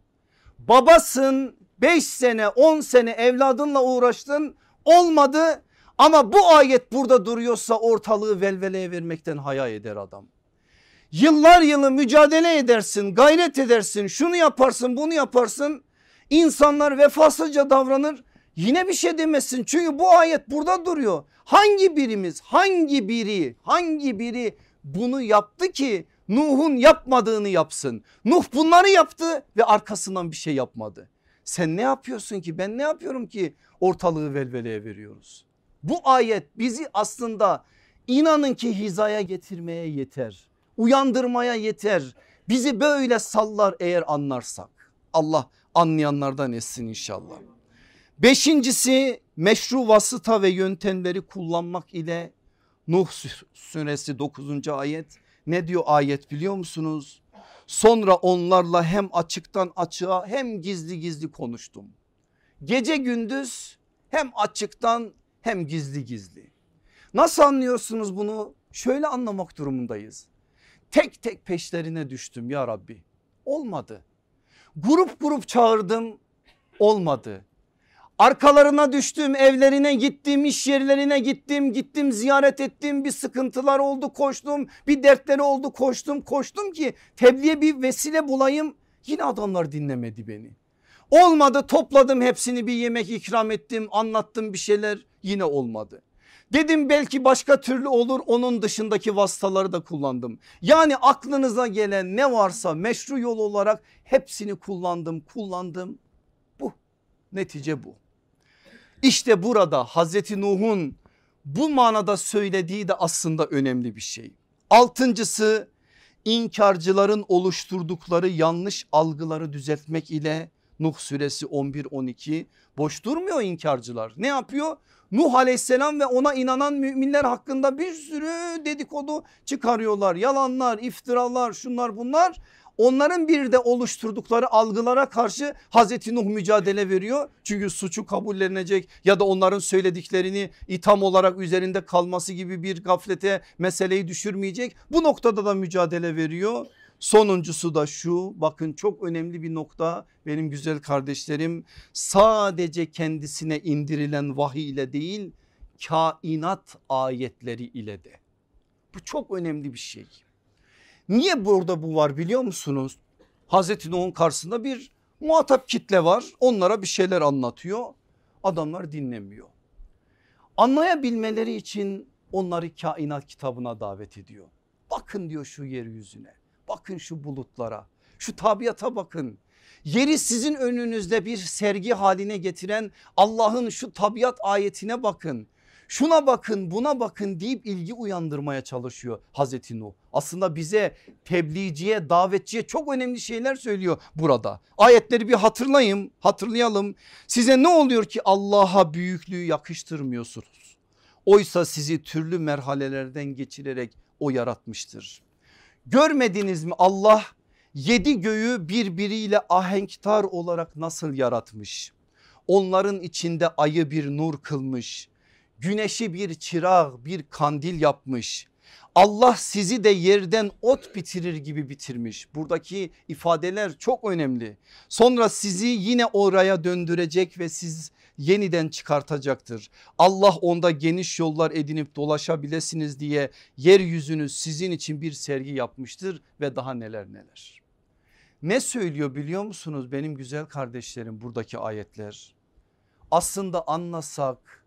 Babasın 5 sene 10 sene evladınla uğraştın olmadı ama bu ayet burada duruyorsa ortalığı velveleye vermekten haya eder adam. Yıllar yılı mücadele edersin gayret edersin şunu yaparsın bunu yaparsın insanlar vefasızca davranır yine bir şey demezsin çünkü bu ayet burada duruyor. Hangi birimiz hangi biri hangi biri bunu yaptı ki Nuh'un yapmadığını yapsın. Nuh bunları yaptı ve arkasından bir şey yapmadı. Sen ne yapıyorsun ki ben ne yapıyorum ki ortalığı velveleye veriyoruz. Bu ayet bizi aslında inanın ki hizaya getirmeye yeter. Uyandırmaya yeter. Bizi böyle sallar eğer anlarsak. Allah anlayanlardan etsin inşallah. Beşincisi meşru vasıta ve yöntemleri kullanmak ile Nuh suresi 9. ayet ne diyor ayet biliyor musunuz? Sonra onlarla hem açıktan açığa hem gizli gizli konuştum. Gece gündüz hem açıktan hem gizli gizli. Nasıl anlıyorsunuz bunu? Şöyle anlamak durumundayız. Tek tek peşlerine düştüm ya Rabbi. Olmadı. Grup grup çağırdım. Olmadı. Arkalarına düştüm evlerine gittim iş yerlerine gittim gittim ziyaret ettim bir sıkıntılar oldu koştum bir dertleri oldu koştum koştum ki tebliğe bir vesile bulayım yine adamlar dinlemedi beni. Olmadı topladım hepsini bir yemek ikram ettim anlattım bir şeyler yine olmadı. Dedim belki başka türlü olur onun dışındaki vasıtaları da kullandım. Yani aklınıza gelen ne varsa meşru yol olarak hepsini kullandım kullandım. Bu netice bu. İşte burada Hazreti Nuh'un bu manada söylediği de aslında önemli bir şey. Altıncısı inkarcıların oluşturdukları yanlış algıları düzeltmek ile Nuh suresi 11-12 boş durmuyor inkarcılar. Ne yapıyor? Nuh aleyhisselam ve ona inanan müminler hakkında bir sürü dedikodu çıkarıyorlar. Yalanlar, iftiralar, şunlar bunlar. Onların bir de oluşturdukları algılara karşı Hazreti Nuh mücadele veriyor. Çünkü suçu kabullenecek ya da onların söylediklerini itham olarak üzerinde kalması gibi bir gaflete meseleyi düşürmeyecek. Bu noktada da mücadele veriyor. Sonuncusu da şu bakın çok önemli bir nokta benim güzel kardeşlerim sadece kendisine indirilen vahiy ile değil kainat ayetleri ile de. Bu çok önemli bir şey. Niye burada bu var biliyor musunuz? Hazreti Nuh'un karşısında bir muhatap kitle var onlara bir şeyler anlatıyor adamlar dinlemiyor. Anlayabilmeleri için onları kainat kitabına davet ediyor. Bakın diyor şu yeryüzüne bakın şu bulutlara şu tabiata bakın. Yeri sizin önünüzde bir sergi haline getiren Allah'ın şu tabiat ayetine bakın şuna bakın buna bakın deyip ilgi uyandırmaya çalışıyor Hazreti Nuh. Aslında bize tebliğciye davetçiye çok önemli şeyler söylüyor burada. Ayetleri bir hatırlayayım hatırlayalım. Size ne oluyor ki Allah'a büyüklüğü yakıştırmıyorsunuz. Oysa sizi türlü merhalelerden geçirerek o yaratmıştır. Görmediniz mi Allah yedi göğü birbiriyle ahenktar olarak nasıl yaratmış? Onların içinde ayı bir nur kılmış güneşi bir çırak bir kandil yapmış. Allah sizi de yerden ot bitirir gibi bitirmiş. Buradaki ifadeler çok önemli. Sonra sizi yine oraya döndürecek ve siz yeniden çıkartacaktır. Allah onda geniş yollar edinip dolaşabilirsiniz diye yeryüzünü sizin için bir sergi yapmıştır ve daha neler neler. Ne söylüyor biliyor musunuz benim güzel kardeşlerim buradaki ayetler? Aslında anlasak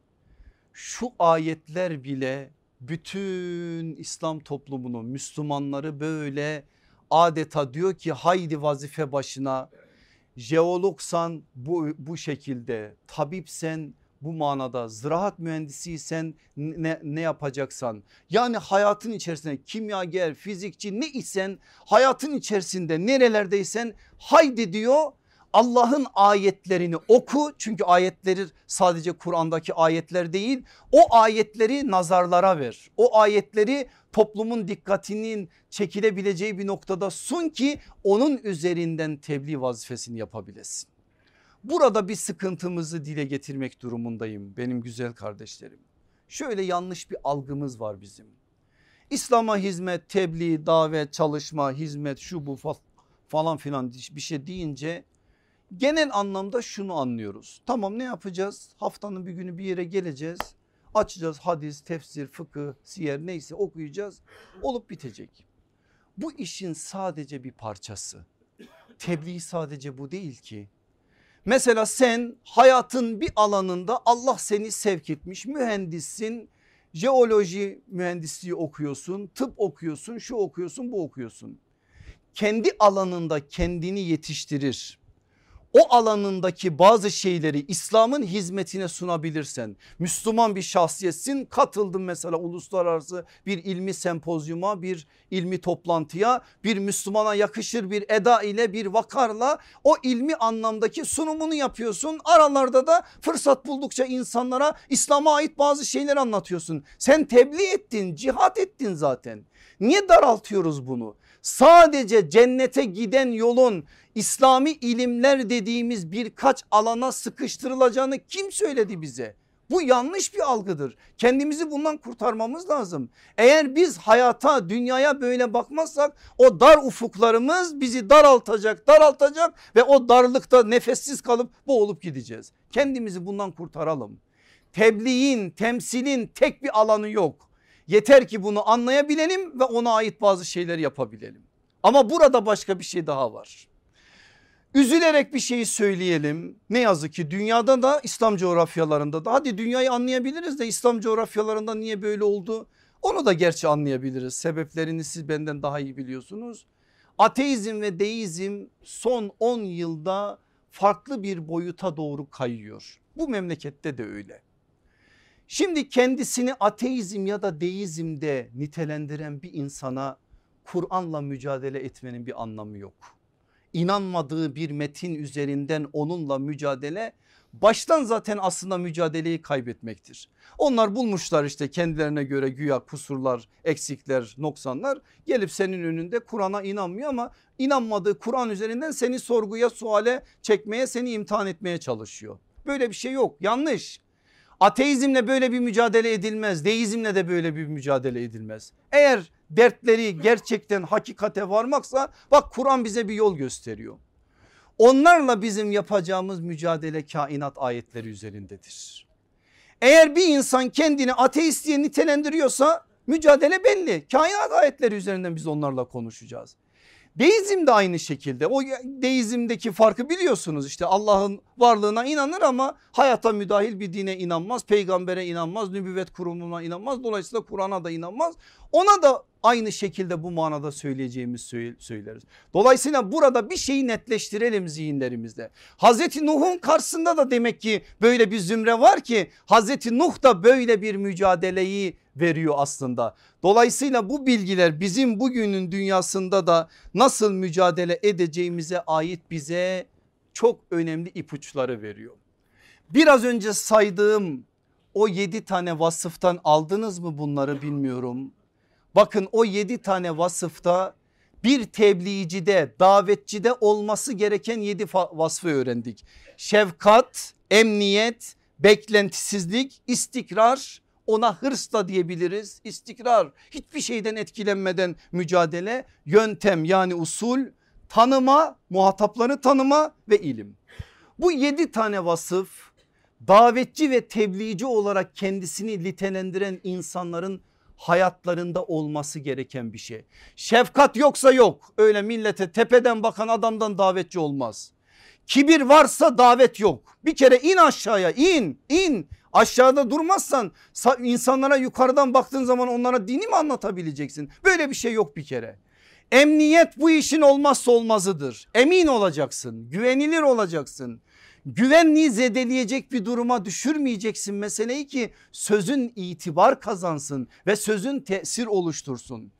şu ayetler bile bütün İslam toplumunu Müslümanları böyle adeta diyor ki haydi vazife başına jeologsan bu, bu şekilde tabipsen bu manada ziraat mühendisiysen ne, ne yapacaksan yani hayatın içerisinde kimyager fizikçi ne isen hayatın içerisinde nerelerdeysen haydi diyor Allah'ın ayetlerini oku çünkü ayetleri sadece Kur'an'daki ayetler değil o ayetleri nazarlara ver. O ayetleri toplumun dikkatinin çekilebileceği bir noktada sun ki onun üzerinden tebliğ vazifesini yapabilesin. Burada bir sıkıntımızı dile getirmek durumundayım benim güzel kardeşlerim. Şöyle yanlış bir algımız var bizim. İslam'a hizmet, tebliğ, davet, çalışma, hizmet şu bu falan filan bir şey deyince genel anlamda şunu anlıyoruz. Tamam ne yapacağız? Haftanın bir günü bir yere geleceğiz. Açacağız hadis, tefsir, fıkıh, siyer neyse okuyacağız. Olup bitecek. Bu işin sadece bir parçası. Tebliğ sadece bu değil ki. Mesela sen hayatın bir alanında Allah seni sevk etmiş mühendissin. Jeoloji mühendisliği okuyorsun, tıp okuyorsun, şu okuyorsun, bu okuyorsun. Kendi alanında kendini yetiştirir o alanındaki bazı şeyleri İslam'ın hizmetine sunabilirsen Müslüman bir şahsiyetsin katıldın mesela uluslararası bir ilmi sempozyuma bir ilmi toplantıya bir Müslümana yakışır bir eda ile bir vakarla o ilmi anlamdaki sunumunu yapıyorsun. Aralarda da fırsat buldukça insanlara İslam'a ait bazı şeyler anlatıyorsun. Sen tebliğ ettin cihat ettin zaten. Niye daraltıyoruz bunu sadece cennete giden yolun İslami ilimler dediğimiz birkaç alana sıkıştırılacağını kim söyledi bize? Bu yanlış bir algıdır. Kendimizi bundan kurtarmamız lazım. Eğer biz hayata dünyaya böyle bakmazsak o dar ufuklarımız bizi daraltacak daraltacak ve o darlıkta nefessiz kalıp boğulup gideceğiz. Kendimizi bundan kurtaralım. Tebliğin temsilin tek bir alanı yok. Yeter ki bunu anlayabilelim ve ona ait bazı şeyler yapabilelim. Ama burada başka bir şey daha var. Üzülerek bir şeyi söyleyelim. Ne yazık ki dünyada da İslam coğrafyalarında da hadi dünyayı anlayabiliriz de İslam coğrafyalarında niye böyle oldu? Onu da gerçi anlayabiliriz. Sebeplerini siz benden daha iyi biliyorsunuz. Ateizm ve deizm son 10 yılda farklı bir boyuta doğru kayıyor. Bu memlekette de öyle. Şimdi kendisini ateizm ya da deizmde nitelendiren bir insana Kur'an'la mücadele etmenin bir anlamı yok. İnanmadığı bir metin üzerinden onunla mücadele baştan zaten aslında mücadeleyi kaybetmektir. Onlar bulmuşlar işte kendilerine göre güya kusurlar, eksikler, noksanlar gelip senin önünde Kur'an'a inanmıyor ama inanmadığı Kur'an üzerinden seni sorguya, suale çekmeye, seni imtihan etmeye çalışıyor. Böyle bir şey yok yanlış. Ateizmle böyle bir mücadele edilmez. Deizmle de böyle bir mücadele edilmez. Eğer dertleri gerçekten hakikate varmaksa bak Kur'an bize bir yol gösteriyor. Onlarla bizim yapacağımız mücadele kainat ayetleri üzerindedir. Eğer bir insan kendini ateist diye nitelendiriyorsa mücadele belli. Kainat ayetleri üzerinden biz onlarla konuşacağız. Deizm de aynı şekilde o deizmdeki farkı biliyorsunuz işte Allah'ın varlığına inanır ama hayata müdahil bir dine inanmaz. Peygambere inanmaz, nübüvvet kurumuna inanmaz. Dolayısıyla Kur'an'a da inanmaz. Ona da aynı şekilde bu manada söyleyeceğimiz söyleriz. Dolayısıyla burada bir şeyi netleştirelim zihinlerimizde. Hazreti Nuh'un karşısında da demek ki böyle bir zümre var ki Hazreti Nuh da böyle bir mücadeleyi veriyor aslında. Dolayısıyla bu bilgiler bizim bugünün dünyasında da nasıl mücadele edeceğimize ait bize çok önemli ipuçları veriyor. Biraz önce saydığım o yedi tane vasıftan aldınız mı bunları bilmiyorum. Bakın o yedi tane vasıfta bir tebliğcide davetçide olması gereken yedi vasfı öğrendik. Şefkat, emniyet, beklentisizlik, istikrar, ona hırs da diyebiliriz. İstikrar, hiçbir şeyden etkilenmeden mücadele, yöntem yani usul, tanıma, muhatapları tanıma ve ilim. Bu yedi tane vasıf davetçi ve tebliğci olarak kendisini litelendiren insanların hayatlarında olması gereken bir şey. Şefkat yoksa yok öyle millete tepeden bakan adamdan davetçi olmaz. Kibir varsa davet yok. Bir kere in aşağıya in in aşağıda durmazsan insanlara yukarıdan baktığın zaman onlara dini mi anlatabileceksin? Böyle bir şey yok bir kere. Emniyet bu işin olmazsa olmazıdır. Emin olacaksın, güvenilir olacaksın. Güvenliği zedeleyecek bir duruma düşürmeyeceksin meseleyi ki sözün itibar kazansın ve sözün tesir oluştursun.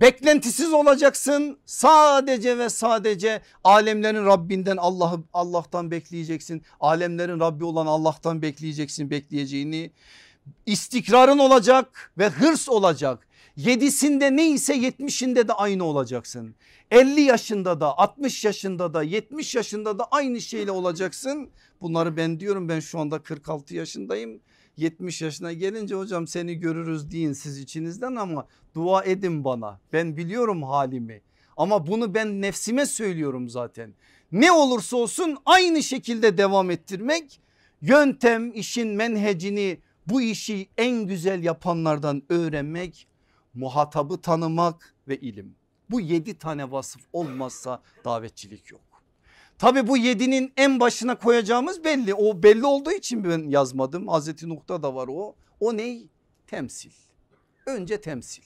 Beklentisiz olacaksın sadece ve sadece alemlerin Rabbinden Allah'ı Allah'tan bekleyeceksin. Alemlerin Rabbi olan Allah'tan bekleyeceksin bekleyeceğini. İstikrarın olacak ve hırs olacak. Yedisinde neyse yetmişinde de aynı olacaksın. 50 yaşında da 60 yaşında da 70 yaşında da aynı şeyle olacaksın. Bunları ben diyorum ben şu anda 46 yaşındayım. 70 yaşına gelince hocam seni görürüz deyin siz içinizden ama dua edin bana. Ben biliyorum halimi ama bunu ben nefsime söylüyorum zaten. Ne olursa olsun aynı şekilde devam ettirmek yöntem işin menhecini bu işi en güzel yapanlardan öğrenmek muhatabı tanımak ve ilim. Bu yedi tane vasıf olmazsa davetçilik yok. Tabi bu yedinin en başına koyacağımız belli. O belli olduğu için ben yazmadım. Hazreti Nuh'ta da var o. O ney? Temsil. Önce temsil.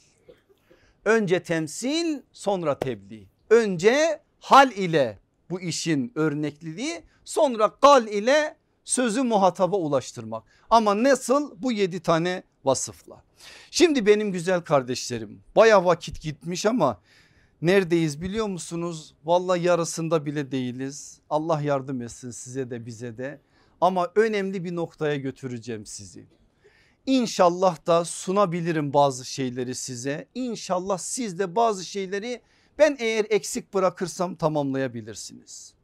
Önce temsil sonra tebliğ. Önce hal ile bu işin örnekliliği sonra kal ile sözü muhataba ulaştırmak. Ama nasıl bu yedi tane vasıfla. Şimdi benim güzel kardeşlerim baya vakit gitmiş ama neredeyiz biliyor musunuz? Valla yarısında bile değiliz. Allah yardım etsin size de bize de ama önemli bir noktaya götüreceğim sizi. İnşallah da sunabilirim bazı şeyleri size. İnşallah siz de bazı şeyleri ben eğer eksik bırakırsam tamamlayabilirsiniz.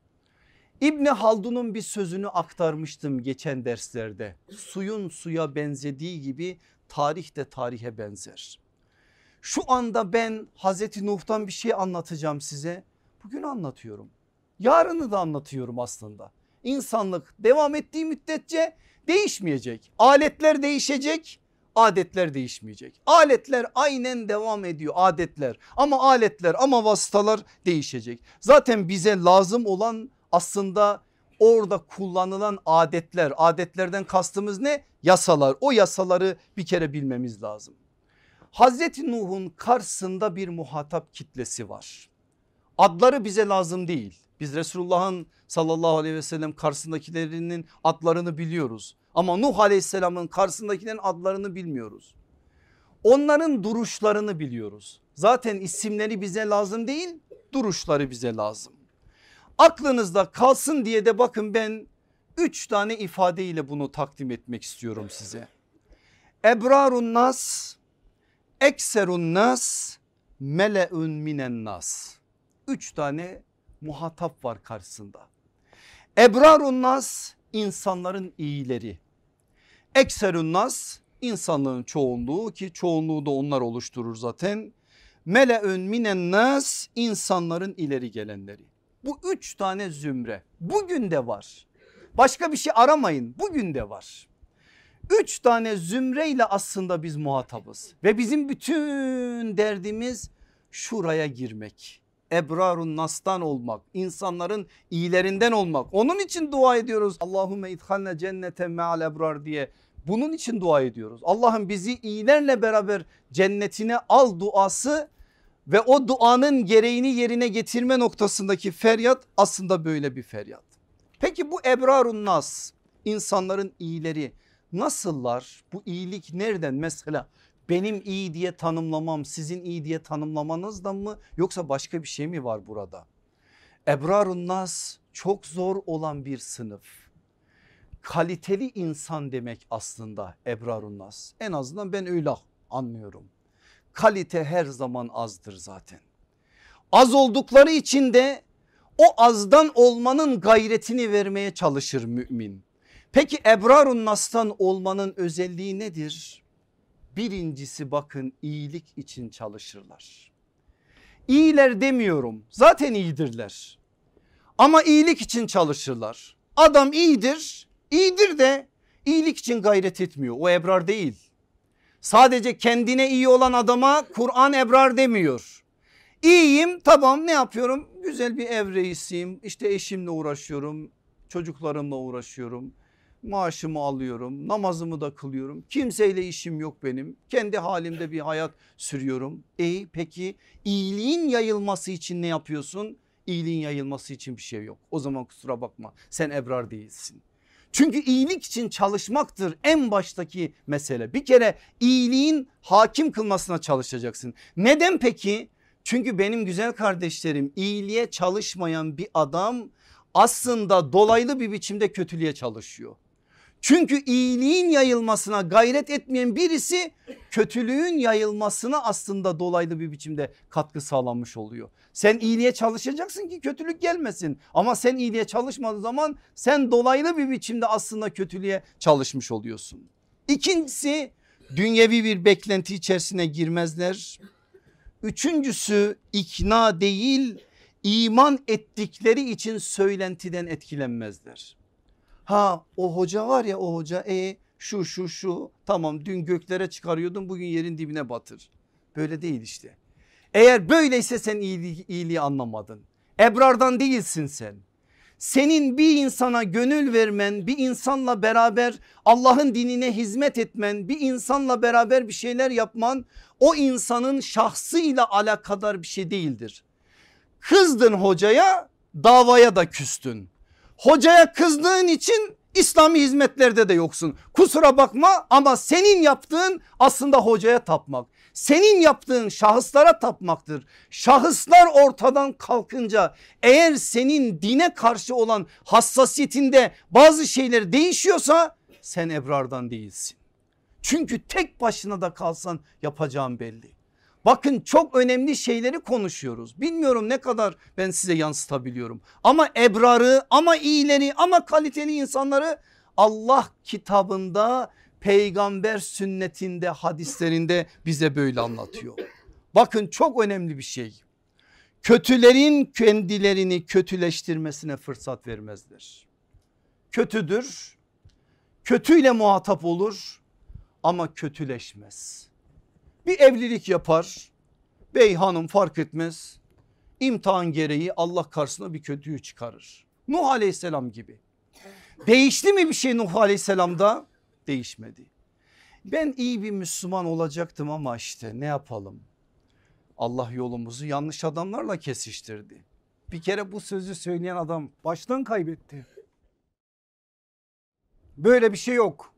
İbni Haldun'un bir sözünü aktarmıştım geçen derslerde. Suyun suya benzediği gibi tarih de tarihe benzer. Şu anda ben Hazreti Nuh'tan bir şey anlatacağım size. Bugün anlatıyorum. Yarını da anlatıyorum aslında. İnsanlık devam ettiği müddetçe değişmeyecek. Aletler değişecek adetler değişmeyecek. Aletler aynen devam ediyor adetler ama aletler ama vasıtalar değişecek. Zaten bize lazım olan aslında orada kullanılan adetler adetlerden kastımız ne? Yasalar o yasaları bir kere bilmemiz lazım. Hazreti Nuh'un karşısında bir muhatap kitlesi var. Adları bize lazım değil. Biz Resulullah'ın sallallahu aleyhi ve sellem karşısındakilerinin adlarını biliyoruz. Ama Nuh aleyhisselamın karşısındakilerin adlarını bilmiyoruz. Onların duruşlarını biliyoruz. Zaten isimleri bize lazım değil duruşları bize lazım. Aklınızda kalsın diye de bakın ben üç tane ifadeyle bunu takdim etmek istiyorum size. Ebrarun nas, ekserun nas, mele'un minen nas. Üç tane muhatap var karşısında. Ebrarun nas insanların iyileri. Ekserun nas insanlığın çoğunluğu ki çoğunluğu da onlar oluşturur zaten. Mele'ün minen nas insanların ileri gelenleri. Bu üç tane zümre bugün de var. Başka bir şey aramayın bugün de var. Üç tane zümreyle aslında biz muhatabız ve bizim bütün derdimiz şuraya girmek. ebrarun nastan olmak, insanların iyilerinden olmak. Onun için dua ediyoruz. Allahümme idhalne cennete me'al ebrar diye. Bunun için dua ediyoruz. Allah'ım bizi iyilerle beraber cennetine al duası ve o duanın gereğini yerine getirme noktasındaki feryat aslında böyle bir feryat. Peki bu ebrarun nas insanların iyileri nasıllar? Bu iyilik nereden mesela benim iyi diye tanımlamam sizin iyi diye tanımlamanızdan mı yoksa başka bir şey mi var burada? Ebrarun nas çok zor olan bir sınıf. Kaliteli insan demek aslında ebrarun nas. En azından ben öyle anlıyorum. Kalite her zaman azdır zaten. Az oldukları için de o azdan olmanın gayretini vermeye çalışır mümin. Peki ebrarun nastan olmanın özelliği nedir? Birincisi bakın iyilik için çalışırlar. İyiler demiyorum zaten iyidirler. Ama iyilik için çalışırlar. Adam iyidir, iyidir de iyilik için gayret etmiyor. O ebrar değil. Sadece kendine iyi olan adama Kur'an ebrar demiyor. İyiyim tamam ne yapıyorum? Güzel bir ev reisiyim. İşte eşimle uğraşıyorum. Çocuklarımla uğraşıyorum maaşımı alıyorum namazımı da kılıyorum kimseyle işim yok benim kendi halimde bir hayat sürüyorum. E peki iyiliğin yayılması için ne yapıyorsun? İyiliğin yayılması için bir şey yok o zaman kusura bakma sen ebrar değilsin. Çünkü iyilik için çalışmaktır en baştaki mesele. Bir kere iyiliğin hakim kılmasına çalışacaksın. Neden peki? Çünkü benim güzel kardeşlerim iyiliğe çalışmayan bir adam aslında dolaylı bir biçimde kötülüğe çalışıyor. Çünkü iyiliğin yayılmasına gayret etmeyen birisi kötülüğün yayılmasına aslında dolaylı bir biçimde katkı sağlanmış oluyor. Sen iyiliğe çalışacaksın ki kötülük gelmesin ama sen iyiliğe çalışmadığın zaman sen dolaylı bir biçimde aslında kötülüğe çalışmış oluyorsun. İkincisi dünyevi bir beklenti içerisine girmezler. Üçüncüsü ikna değil iman ettikleri için söylentiden etkilenmezler. Ha o hoca var ya o hoca e şu şu şu tamam dün göklere çıkarıyordun bugün yerin dibine batır. Böyle değil işte. Eğer böyleyse sen iyiliği, iyiliği anlamadın. Ebrardan değilsin sen. Senin bir insana gönül vermen, bir insanla beraber Allah'ın dinine hizmet etmen, bir insanla beraber bir şeyler yapman o insanın şahsıyla alakadar bir şey değildir. Kızdın hocaya davaya da küstün. Hocaya kızdığın için İslami hizmetlerde de yoksun. Kusura bakma ama senin yaptığın aslında hocaya tapmak. Senin yaptığın şahıslara tapmaktır. Şahıslar ortadan kalkınca eğer senin dine karşı olan hassasiyetinde bazı şeyler değişiyorsa sen ebrardan değilsin. Çünkü tek başına da kalsan yapacağın belli. Bakın çok önemli şeyleri konuşuyoruz. Bilmiyorum ne kadar ben size yansıtabiliyorum. Ama ebrarı ama iyileri ama kaliteli insanları Allah kitabında peygamber sünnetinde hadislerinde bize böyle anlatıyor. Bakın çok önemli bir şey. Kötülerin kendilerini kötüleştirmesine fırsat vermezler. Kötüdür. Kötüyle muhatap olur ama kötüleşmez. Bir evlilik yapar bey hanım fark etmez imtihan gereği Allah karşısına bir kötüyü çıkarır. Nuh aleyhisselam gibi. Değişti mi bir şey Nuh aleyhisselamda? Değişmedi. Ben iyi bir Müslüman olacaktım ama işte ne yapalım? Allah yolumuzu yanlış adamlarla kesiştirdi. Bir kere bu sözü söyleyen adam baştan kaybetti. Böyle bir şey yok.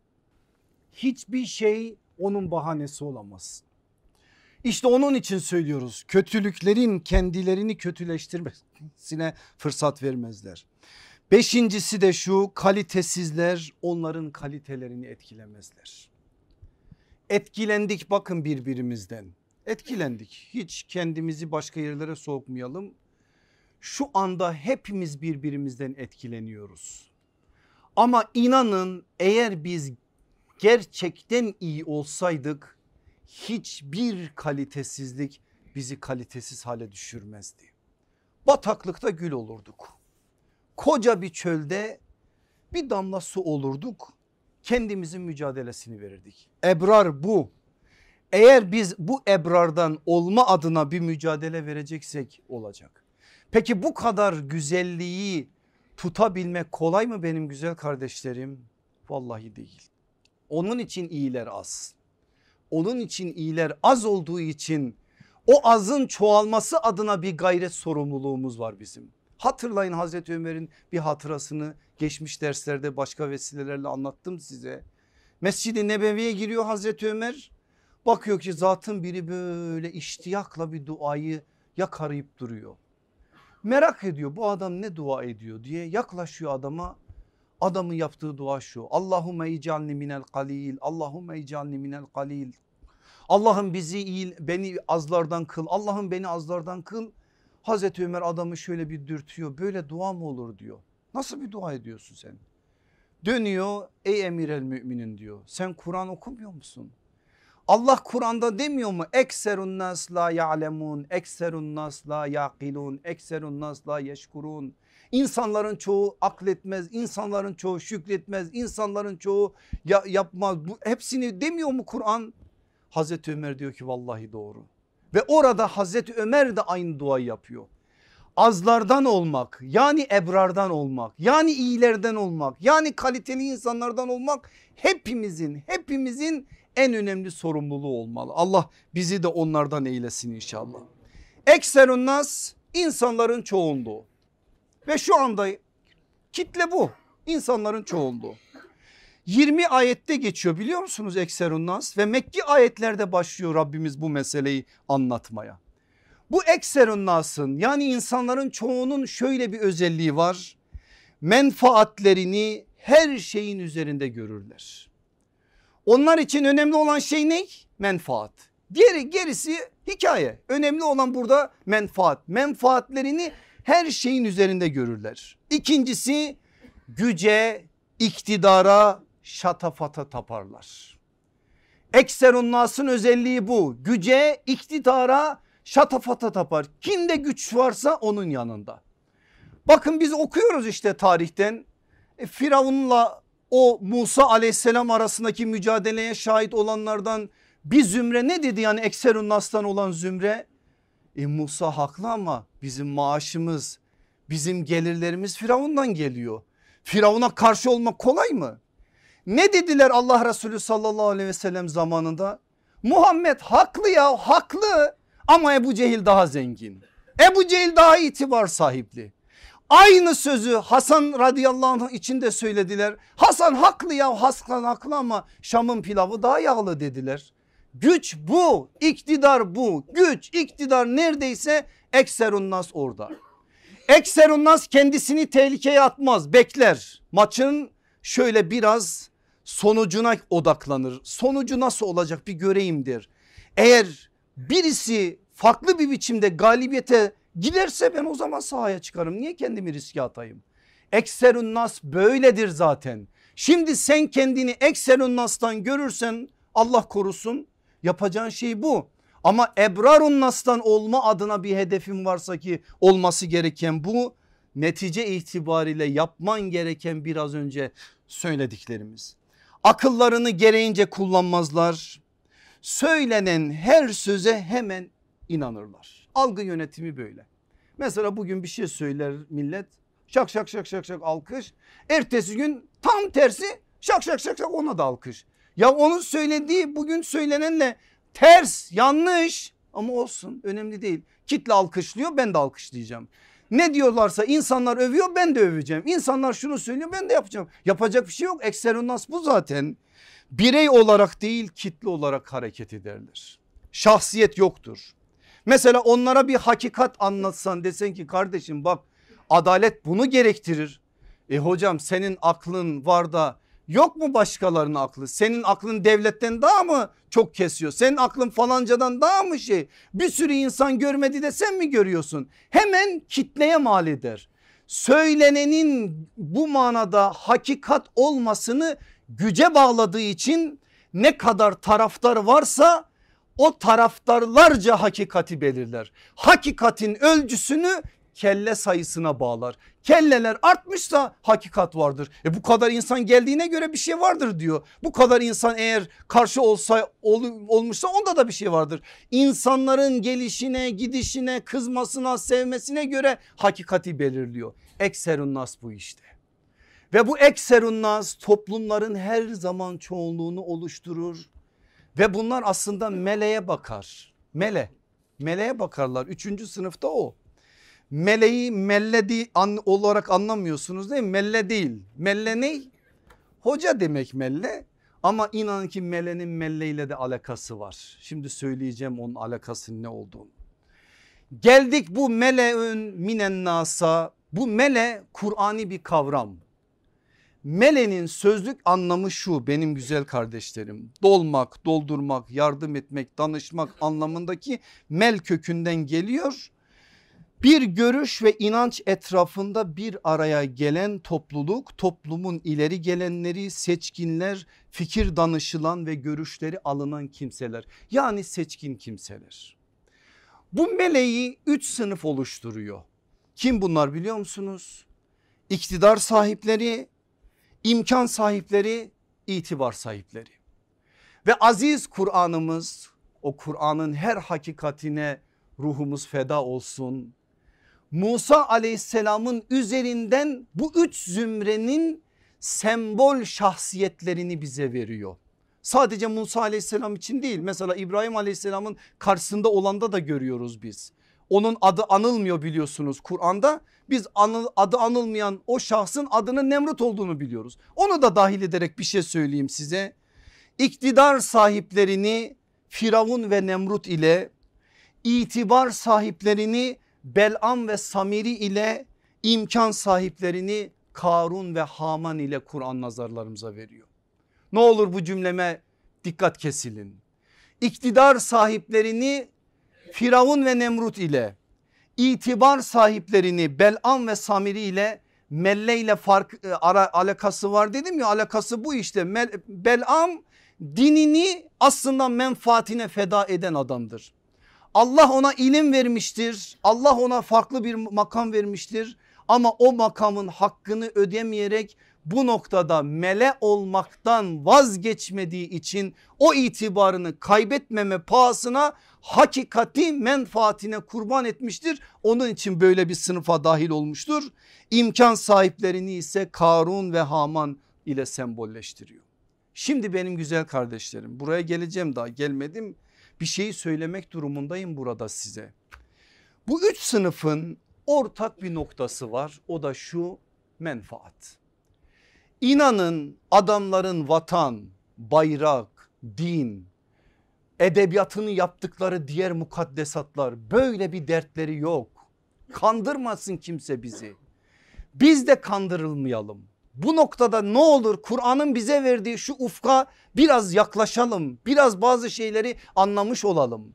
Hiçbir şey onun bahanesi olamaz. İşte onun için söylüyoruz kötülüklerin kendilerini kötüleştirmesine fırsat vermezler. Beşincisi de şu kalitesizler onların kalitelerini etkilemezler. Etkilendik bakın birbirimizden etkilendik hiç kendimizi başka yerlere sokmayalım. Şu anda hepimiz birbirimizden etkileniyoruz. Ama inanın eğer biz gerçekten iyi olsaydık hiçbir kalitesizlik bizi kalitesiz hale düşürmezdi. Bataklıkta gül olurduk. Koca bir çölde bir damla su olurduk. Kendimizin mücadelesini verirdik. Ebrar bu. Eğer biz bu ebrardan olma adına bir mücadele vereceksek olacak. Peki bu kadar güzelliği tutabilmek kolay mı benim güzel kardeşlerim? Vallahi değil. Onun için iyiler az. Onun için iyiler az olduğu için o azın çoğalması adına bir gayret sorumluluğumuz var bizim. Hatırlayın Hazreti Ömer'in bir hatırasını geçmiş derslerde başka vesilelerle anlattım size. Mescid-i Nebevi'ye giriyor Hazreti Ömer. Bakıyor ki zatın biri böyle iştiyakla bir duayı yakarayıp duruyor. Merak ediyor bu adam ne dua ediyor diye yaklaşıyor adama. Adamın yaptığı dua şu. Allahümme icalni minel kalil. Allahümme icalni minel kalil. Allah'ım bizi iyi, beni azlardan kıl. Allah'ım beni azlardan kıl. Hazreti Ömer adamı şöyle bir dürtüyor. Böyle dua mı olur diyor. Nasıl bir dua ediyorsun sen? Dönüyor ey emir el müminin diyor. Sen Kur'an okumuyor musun? Allah Kur'an'da demiyor mu? Ekserun nas la ya'lemun, ekserun nas la yaqilun, ekserun nas la yeşkurun. İnsanların çoğu akletmez, insanların çoğu şükretmez, insanların çoğu ya, yapmaz. Bu, hepsini demiyor mu Kur'an? Hazreti Ömer diyor ki vallahi doğru. Ve orada Hazreti Ömer de aynı duayı yapıyor. Azlardan olmak yani ebrardan olmak yani iyilerden olmak yani kaliteli insanlardan olmak hepimizin hepimizin en önemli sorumluluğu olmalı. Allah bizi de onlardan eylesin inşallah. Ekserun nas insanların çoğunluğu ve şu anda kitle bu insanların çoğunluğu. 20 ayette geçiyor biliyor musunuz ekserun ve Mekki ayetlerde başlıyor Rabbimiz bu meseleyi anlatmaya. Bu ekserun yani insanların çoğunun şöyle bir özelliği var. Menfaatlerini her şeyin üzerinde görürler. Onlar için önemli olan şey ne? Menfaat. Diğeri gerisi hikaye. Önemli olan burada menfaat. Menfaatlerini her şeyin üzerinde görürler. İkincisi güce, iktidara, şatafata taparlar. Ekserun nasın özelliği bu. Güce, iktidara, şatafata tapar. Kimde güç varsa onun yanında. Bakın biz okuyoruz işte tarihten. E, Firavun'la o Musa aleyhisselam arasındaki mücadeleye şahit olanlardan bir zümre ne dedi yani ekserun nastan olan zümre? E Musa haklı ama bizim maaşımız bizim gelirlerimiz Firavun'dan geliyor. Firavun'a karşı olmak kolay mı? Ne dediler Allah Resulü sallallahu aleyhi ve sellem zamanında? Muhammed haklı ya haklı ama Ebu Cehil daha zengin. Ebu Cehil daha itibar sahipli. Aynı sözü Hasan radıyallahu anh için de söylediler. Hasan haklı ya Hasan haklı ama Şam'ın pilavı daha yağlı dediler. Güç bu iktidar bu güç iktidar neredeyse ekserun nas orada. Ekserun nas kendisini tehlikeye atmaz bekler maçın şöyle biraz sonucuna odaklanır. Sonucu nasıl olacak bir göreyimdir. Eğer birisi farklı bir biçimde galibiyete giderse ben o zaman sahaya çıkarım. Niye kendimi riske atayım? Ekserun nas böyledir zaten. Şimdi sen kendini ekserun nastan görürsen Allah korusun yapacağın şey bu. Ama ebrarun nastan olma adına bir hedefin varsa ki olması gereken bu netice itibariyle yapman gereken biraz önce söylediklerimiz. Akıllarını gereğince kullanmazlar. Söylenen her söze hemen inanırlar. Algı yönetimi böyle. Mesela bugün bir şey söyler millet şak şak şak şak şak alkış. Ertesi gün tam tersi şak şak şak şak ona da alkış. Ya onun söylediği bugün söylenenle ters yanlış ama olsun önemli değil. Kitle alkışlıyor ben de alkışlayacağım. Ne diyorlarsa insanlar övüyor ben de öveceğim. İnsanlar şunu söylüyor ben de yapacağım. Yapacak bir şey yok. Ekseronas bu zaten. Birey olarak değil kitle olarak hareket ederler. Şahsiyet yoktur. Mesela onlara bir hakikat anlatsan desen ki kardeşim bak adalet bunu gerektirir. E hocam senin aklın var da yok mu başkalarının aklı? Senin aklın devletten daha mı çok kesiyor? Senin aklın falancadan daha mı şey? Bir sürü insan görmedi de sen mi görüyorsun? Hemen kitleye mal eder. Söylenenin bu manada hakikat olmasını güce bağladığı için ne kadar taraftar varsa o taraftarlarca hakikati belirler. Hakikatin ölçüsünü kelle sayısına bağlar. Kelleler artmışsa hakikat vardır. E bu kadar insan geldiğine göre bir şey vardır diyor. Bu kadar insan eğer karşı olsa ol, olmuşsa onda da bir şey vardır. İnsanların gelişine gidişine kızmasına sevmesine göre hakikati belirliyor. Ekserun nas bu işte. Ve bu ekserun nas toplumların her zaman çoğunluğunu oluşturur. Ve bunlar aslında meleğe bakar. Mele. Meleğe bakarlar. Üçüncü sınıfta o. Meleği melle değil, olarak anlamıyorsunuz değil mi? Melle değil. Melle ne? Hoca demek melle. Ama inanın ki melenin melle ile de alakası var. Şimdi söyleyeceğim onun alakasının ne olduğunu. Geldik bu meleün minen nasa. Bu mele Kur'ani bir kavram. Melenin sözlük anlamı şu benim güzel kardeşlerim. Dolmak, doldurmak, yardım etmek, danışmak anlamındaki mel kökünden geliyor. Bir görüş ve inanç etrafında bir araya gelen topluluk toplumun ileri gelenleri seçkinler fikir danışılan ve görüşleri alınan kimseler yani seçkin kimseler. Bu meleği üç sınıf oluşturuyor. Kim bunlar biliyor musunuz? İktidar sahipleri, imkan sahipleri, itibar sahipleri. Ve aziz Kur'an'ımız o Kur'an'ın her hakikatine ruhumuz feda olsun. Musa aleyhisselamın üzerinden bu üç zümrenin sembol şahsiyetlerini bize veriyor. Sadece Musa aleyhisselam için değil mesela İbrahim aleyhisselamın karşısında olanda da görüyoruz biz. Onun adı anılmıyor biliyorsunuz Kur'an'da. Biz adı anılmayan o şahsın adının Nemrut olduğunu biliyoruz. Onu da dahil ederek bir şey söyleyeyim size. İktidar sahiplerini Firavun ve Nemrut ile itibar sahiplerini Belam ve Samiri ile imkan sahiplerini Karun ve Haman ile Kur'an nazarlarımıza veriyor. Ne olur bu cümleme dikkat kesilin. İktidar sahiplerini Firavun ve Nemrut ile itibar sahiplerini Belam ve Samiri ile Melle ile fark e, ara, alakası var dedim ya alakası bu işte Mel, Belam dinini aslında menfaatine feda eden adamdır. Allah ona ilim vermiştir. Allah ona farklı bir makam vermiştir. Ama o makamın hakkını ödemeyerek bu noktada mele olmaktan vazgeçmediği için o itibarını kaybetmeme pahasına hakikati menfaatine kurban etmiştir. Onun için böyle bir sınıfa dahil olmuştur. İmkan sahiplerini ise Karun ve Haman ile sembolleştiriyor. Şimdi benim güzel kardeşlerim buraya geleceğim daha gelmedim bir şeyi söylemek durumundayım burada size. Bu üç sınıfın ortak bir noktası var o da şu menfaat. İnanın adamların vatan, bayrak, din, edebiyatını yaptıkları diğer mukaddesatlar böyle bir dertleri yok. Kandırmasın kimse bizi. Biz de kandırılmayalım. Bu noktada ne olur Kur'an'ın bize verdiği şu ufka biraz yaklaşalım. Biraz bazı şeyleri anlamış olalım.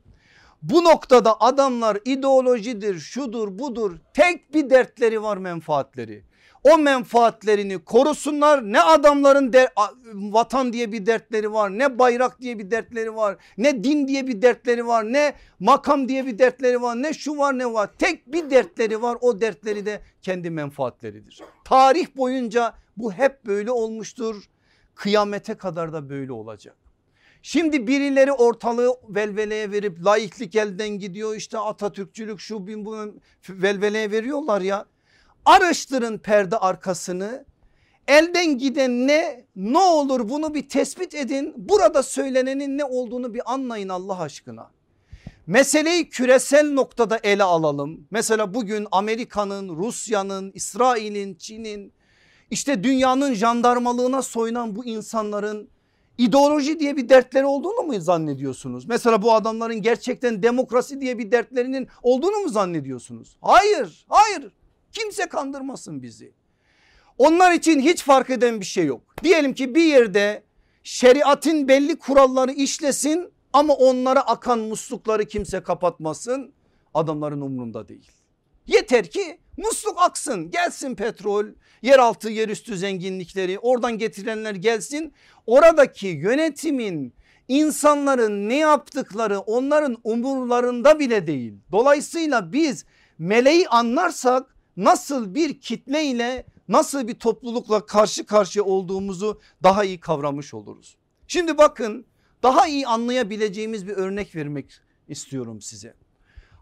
Bu noktada adamlar ideolojidir, şudur, budur. Tek bir dertleri var menfaatleri o menfaatlerini korusunlar. Ne adamların de, vatan diye bir dertleri var ne bayrak diye bir dertleri var ne din diye bir dertleri var ne makam diye bir dertleri var ne şu var ne var. Tek bir dertleri var o dertleri de kendi menfaatleridir. Tarih boyunca bu hep böyle olmuştur. Kıyamete kadar da böyle olacak. Şimdi birileri ortalığı velveleye verip laiklik elden gidiyor işte Atatürkçülük şu bin bu velveleye veriyorlar ya. Araştırın perde arkasını elden giden ne ne olur bunu bir tespit edin burada söylenenin ne olduğunu bir anlayın Allah aşkına. Meseleyi küresel noktada ele alalım. Mesela bugün Amerika'nın, Rusya'nın, İsrail'in, Çin'in işte dünyanın jandarmalığına soyunan bu insanların ideoloji diye bir dertleri olduğunu mu zannediyorsunuz? Mesela bu adamların gerçekten demokrasi diye bir dertlerinin olduğunu mu zannediyorsunuz? Hayır, hayır. Kimse kandırmasın bizi. Onlar için hiç fark eden bir şey yok. Diyelim ki bir yerde şeriatın belli kuralları işlesin ama onlara akan muslukları kimse kapatmasın. Adamların umrunda değil. Yeter ki musluk aksın gelsin petrol yeraltı yerüstü zenginlikleri oradan getirenler gelsin. Oradaki yönetimin insanların ne yaptıkları onların umurlarında bile değil. Dolayısıyla biz meleği anlarsak nasıl bir kitleyle nasıl bir toplulukla karşı karşıya olduğumuzu daha iyi kavramış oluruz. Şimdi bakın daha iyi anlayabileceğimiz bir örnek vermek istiyorum size.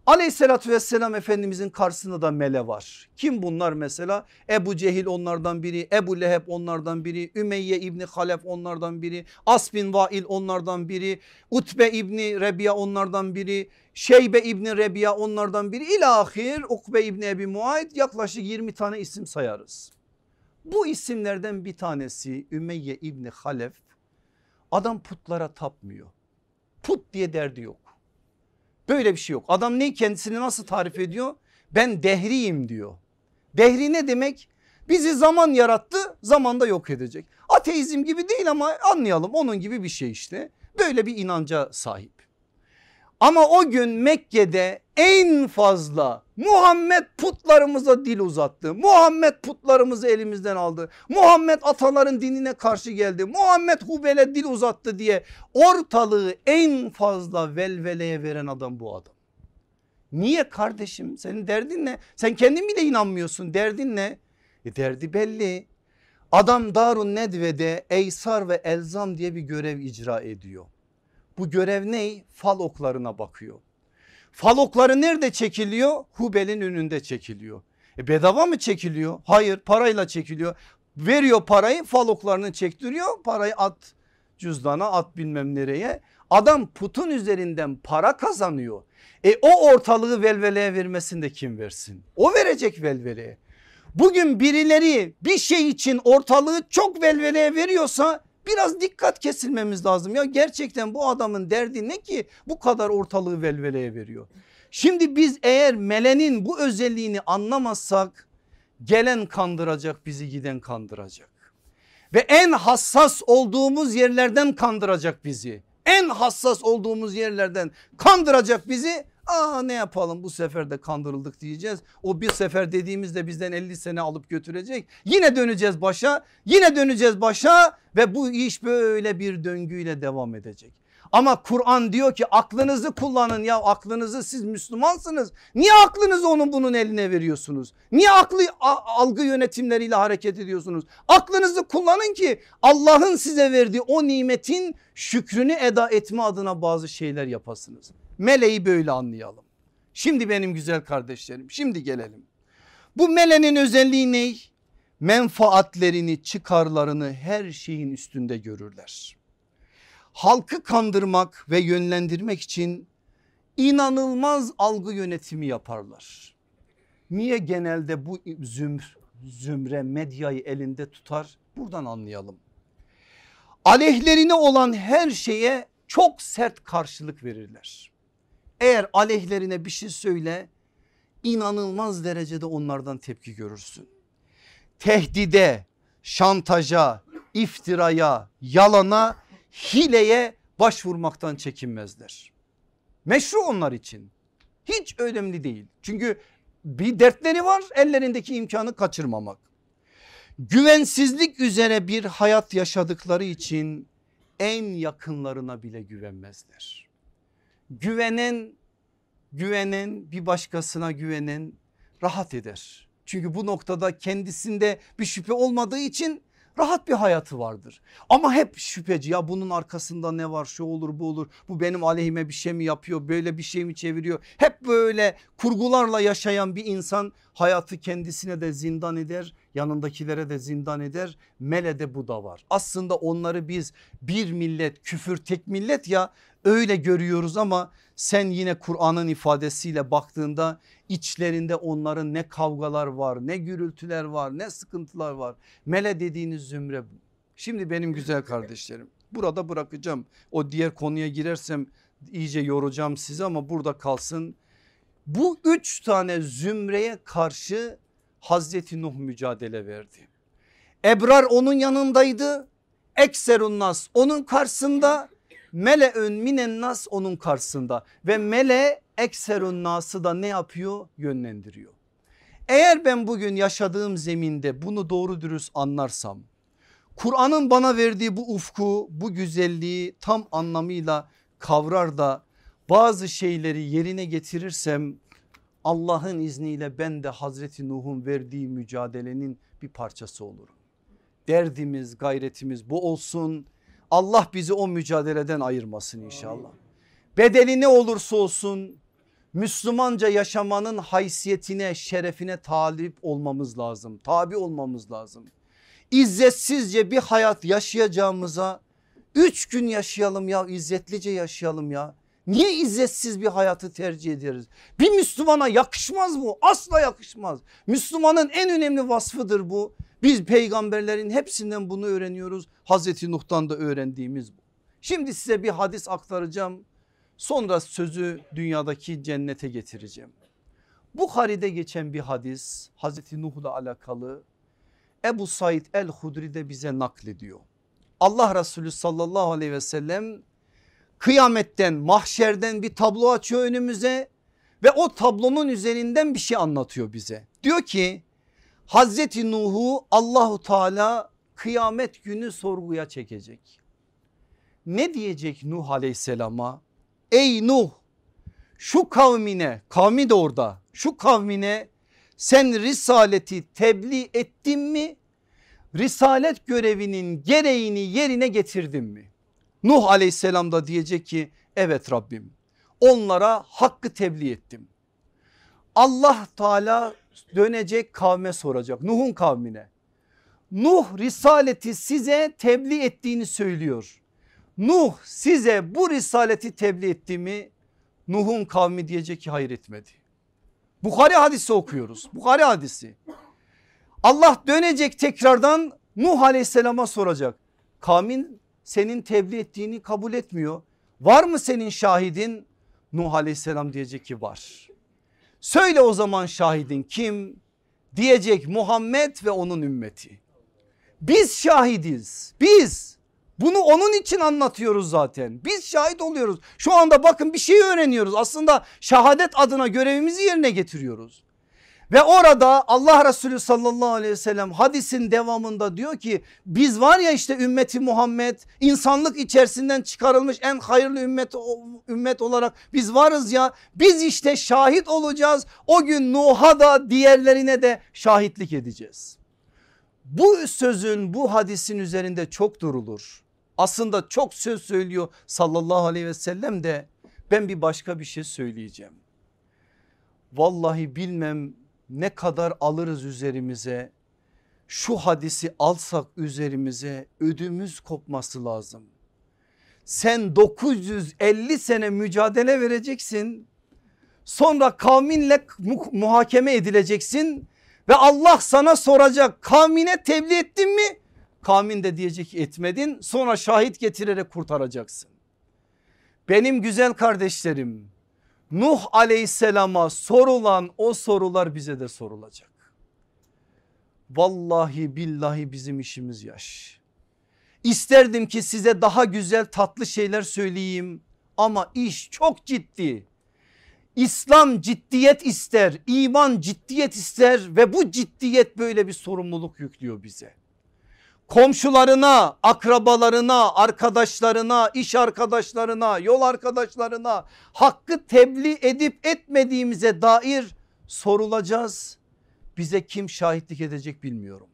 Aleyhissalatü vesselam Efendimizin karşısında da mele var. Kim bunlar mesela? Ebu Cehil onlardan biri, Ebu Leheb onlardan biri, Ümeyye İbni Halef onlardan biri, As bin Vail onlardan biri, Utbe İbni Rebiya onlardan biri, Şeybe İbni Rebiya onlardan biri. İlahir Ukbe İbni Ebi Muayt yaklaşık 20 tane isim sayarız. Bu isimlerden bir tanesi Ümeyye İbni Halef adam putlara tapmıyor. Put diye derdi yok. Böyle bir şey yok. Adam ne kendisini nasıl tarif ediyor? Ben dehriyim diyor. Dehri ne demek? Bizi zaman yarattı zamanda yok edecek. Ateizm gibi değil ama anlayalım onun gibi bir şey işte. Böyle bir inanca sahip. Ama o gün Mekke'de en fazla Muhammed putlarımıza dil uzattı. Muhammed putlarımızı elimizden aldı. Muhammed ataların dinine karşı geldi. Muhammed Hubel'e dil uzattı diye ortalığı en fazla velveleye veren adam bu adam. Niye kardeşim senin derdin ne? Sen kendin bile inanmıyorsun derdin ne? E derdi belli. Adam Darun Nedve'de Eysar ve Elzam diye bir görev icra ediyor. Bu görev ne? Fal oklarına bakıyor. Fal okları nerede çekiliyor? Hubel'in önünde çekiliyor. E bedava mı çekiliyor? Hayır parayla çekiliyor. Veriyor parayı fal oklarını çektiriyor. Parayı at cüzdana at bilmem nereye. Adam putun üzerinden para kazanıyor. E o ortalığı velveleye vermesini de kim versin? O verecek velveleye. Bugün birileri bir şey için ortalığı çok velveleye veriyorsa biraz dikkat kesilmemiz lazım. Ya gerçekten bu adamın derdi ne ki bu kadar ortalığı velveleye veriyor. Şimdi biz eğer melenin bu özelliğini anlamazsak gelen kandıracak bizi giden kandıracak. Ve en hassas olduğumuz yerlerden kandıracak bizi. En hassas olduğumuz yerlerden kandıracak bizi Aa ne yapalım bu sefer de kandırıldık diyeceğiz. O bir sefer dediğimizde bizden 50 sene alıp götürecek. Yine döneceğiz başa yine döneceğiz başa ve bu iş böyle bir döngüyle devam edecek. Ama Kur'an diyor ki aklınızı kullanın ya aklınızı siz Müslümansınız. Niye aklınızı onun bunun eline veriyorsunuz? Niye aklı algı yönetimleriyle hareket ediyorsunuz? Aklınızı kullanın ki Allah'ın size verdiği o nimetin şükrünü eda etme adına bazı şeyler yapasınız. Meleği böyle anlayalım. Şimdi benim güzel kardeşlerim şimdi gelelim. Bu melenin özelliği ne? Menfaatlerini çıkarlarını her şeyin üstünde görürler. Halkı kandırmak ve yönlendirmek için inanılmaz algı yönetimi yaparlar. Niye genelde bu zümr, zümre medyayı elinde tutar? Buradan anlayalım. Aleyhlerine olan her şeye çok sert karşılık verirler. Eğer aleyhlerine bir şey söyle inanılmaz derecede onlardan tepki görürsün. Tehdide, şantaja, iftiraya, yalana, hileye başvurmaktan çekinmezler. Meşru onlar için. Hiç önemli değil. Çünkü bir dertleri var ellerindeki imkanı kaçırmamak. Güvensizlik üzere bir hayat yaşadıkları için en yakınlarına bile güvenmezler güvenen güvenen bir başkasına güvenen rahat eder. Çünkü bu noktada kendisinde bir şüphe olmadığı için rahat bir hayatı vardır. Ama hep şüpheci ya bunun arkasında ne var şu olur bu olur bu benim aleyhime bir şey mi yapıyor böyle bir şey mi çeviriyor. Hep böyle kurgularla yaşayan bir insan hayatı kendisine de zindan eder yanındakilere de zindan eder. Mele'de bu da var. Aslında onları biz bir millet küfür tek millet ya öyle görüyoruz ama sen yine Kur'an'ın ifadesiyle baktığında içlerinde onların ne kavgalar var ne gürültüler var ne sıkıntılar var. Mele dediğiniz zümre bu. Şimdi benim güzel kardeşlerim burada bırakacağım o diğer konuya girersem iyice yoracağım sizi ama burada kalsın. Bu üç tane zümreye karşı Hazreti Nuh mücadele verdi. Ebrar onun yanındaydı. Ekserun nas onun karşısında. Mele'ün minen nas onun karşısında. Ve mele ekserun nası da ne yapıyor? Yönlendiriyor. Eğer ben bugün yaşadığım zeminde bunu doğru dürüst anlarsam. Kur'an'ın bana verdiği bu ufku bu güzelliği tam anlamıyla kavrar da bazı şeyleri yerine getirirsem Allah'ın izniyle ben de Hazreti Nuh'un verdiği mücadelenin bir parçası olurum. Derdimiz gayretimiz bu olsun. Allah bizi o mücadeleden ayırmasın inşallah. Bedeli ne olursa olsun Müslümanca yaşamanın haysiyetine şerefine talip olmamız lazım. Tabi olmamız lazım. İzzetsizce bir hayat yaşayacağımıza üç gün yaşayalım ya izzetlice yaşayalım ya. Niye izzetsiz bir hayatı tercih ederiz? Bir Müslümana yakışmaz bu asla yakışmaz. Müslümanın en önemli vasfıdır bu. Biz peygamberlerin hepsinden bunu öğreniyoruz. Hazreti Nuh'tan da öğrendiğimiz bu. Şimdi size bir hadis aktaracağım. Sonra sözü dünyadaki cennete getireceğim. Bukhari'de geçen bir hadis Hazreti Nuh'la alakalı Ebu Said el-Hudri de bize naklediyor. Allah Resulü sallallahu aleyhi ve sellem kıyametten mahşerden bir tablo açıyor önümüze ve o tablonun üzerinden bir şey anlatıyor bize. Diyor ki Hazreti Nuh'u Allahu Teala kıyamet günü sorguya çekecek. Ne diyecek Nuh aleyhisselama? Ey Nuh şu kavmine kavmi de orada şu kavmine sen risaleti tebliğ ettin mi? Risalet görevinin gereğini yerine getirdin mi? Nuh aleyhisselam da diyecek ki evet Rabbim onlara hakkı tebliğ ettim. Allah Teala dönecek kavme soracak Nuh'un kavmine. Nuh risaleti size tebliğ ettiğini söylüyor. Nuh size bu risaleti tebliğ etti mi? Nuh'un kavmi diyecek ki hayır etmedi. Bukhari hadisi okuyoruz. Bukhari hadisi. Allah dönecek tekrardan Nuh aleyhisselama soracak. Kavmin senin tebliğ ettiğini kabul etmiyor. Var mı senin şahidin? Nuh aleyhisselam diyecek ki var. Söyle o zaman şahidin kim? Diyecek Muhammed ve onun ümmeti. Biz şahidiz biz. Bunu onun için anlatıyoruz zaten. Biz şahit oluyoruz. Şu anda bakın bir şey öğreniyoruz. Aslında şehadet adına görevimizi yerine getiriyoruz. Ve orada Allah Resulü sallallahu aleyhi ve sellem hadisin devamında diyor ki biz var ya işte ümmeti Muhammed insanlık içerisinden çıkarılmış en hayırlı ümmet, ümmet olarak biz varız ya biz işte şahit olacağız. O gün Nuh'a da diğerlerine de şahitlik edeceğiz. Bu sözün bu hadisin üzerinde çok durulur. Aslında çok söz söylüyor sallallahu aleyhi ve sellem de ben bir başka bir şey söyleyeceğim. Vallahi bilmem ne kadar alırız üzerimize şu hadisi alsak üzerimize ödümüz kopması lazım. Sen 950 sene mücadele vereceksin. Sonra kavminle muhakeme edileceksin ve Allah sana soracak kavmine tebliğ ettin mi? Kavmin de diyecek etmedin sonra şahit getirerek kurtaracaksın. Benim güzel kardeşlerim Nuh aleyhisselama sorulan o sorular bize de sorulacak. Vallahi billahi bizim işimiz yaş. İsterdim ki size daha güzel tatlı şeyler söyleyeyim ama iş çok ciddi. İslam ciddiyet ister, iman ciddiyet ister ve bu ciddiyet böyle bir sorumluluk yüklüyor bize komşularına, akrabalarına, arkadaşlarına, iş arkadaşlarına, yol arkadaşlarına hakkı tebliğ edip etmediğimize dair sorulacağız. Bize kim şahitlik edecek bilmiyorum.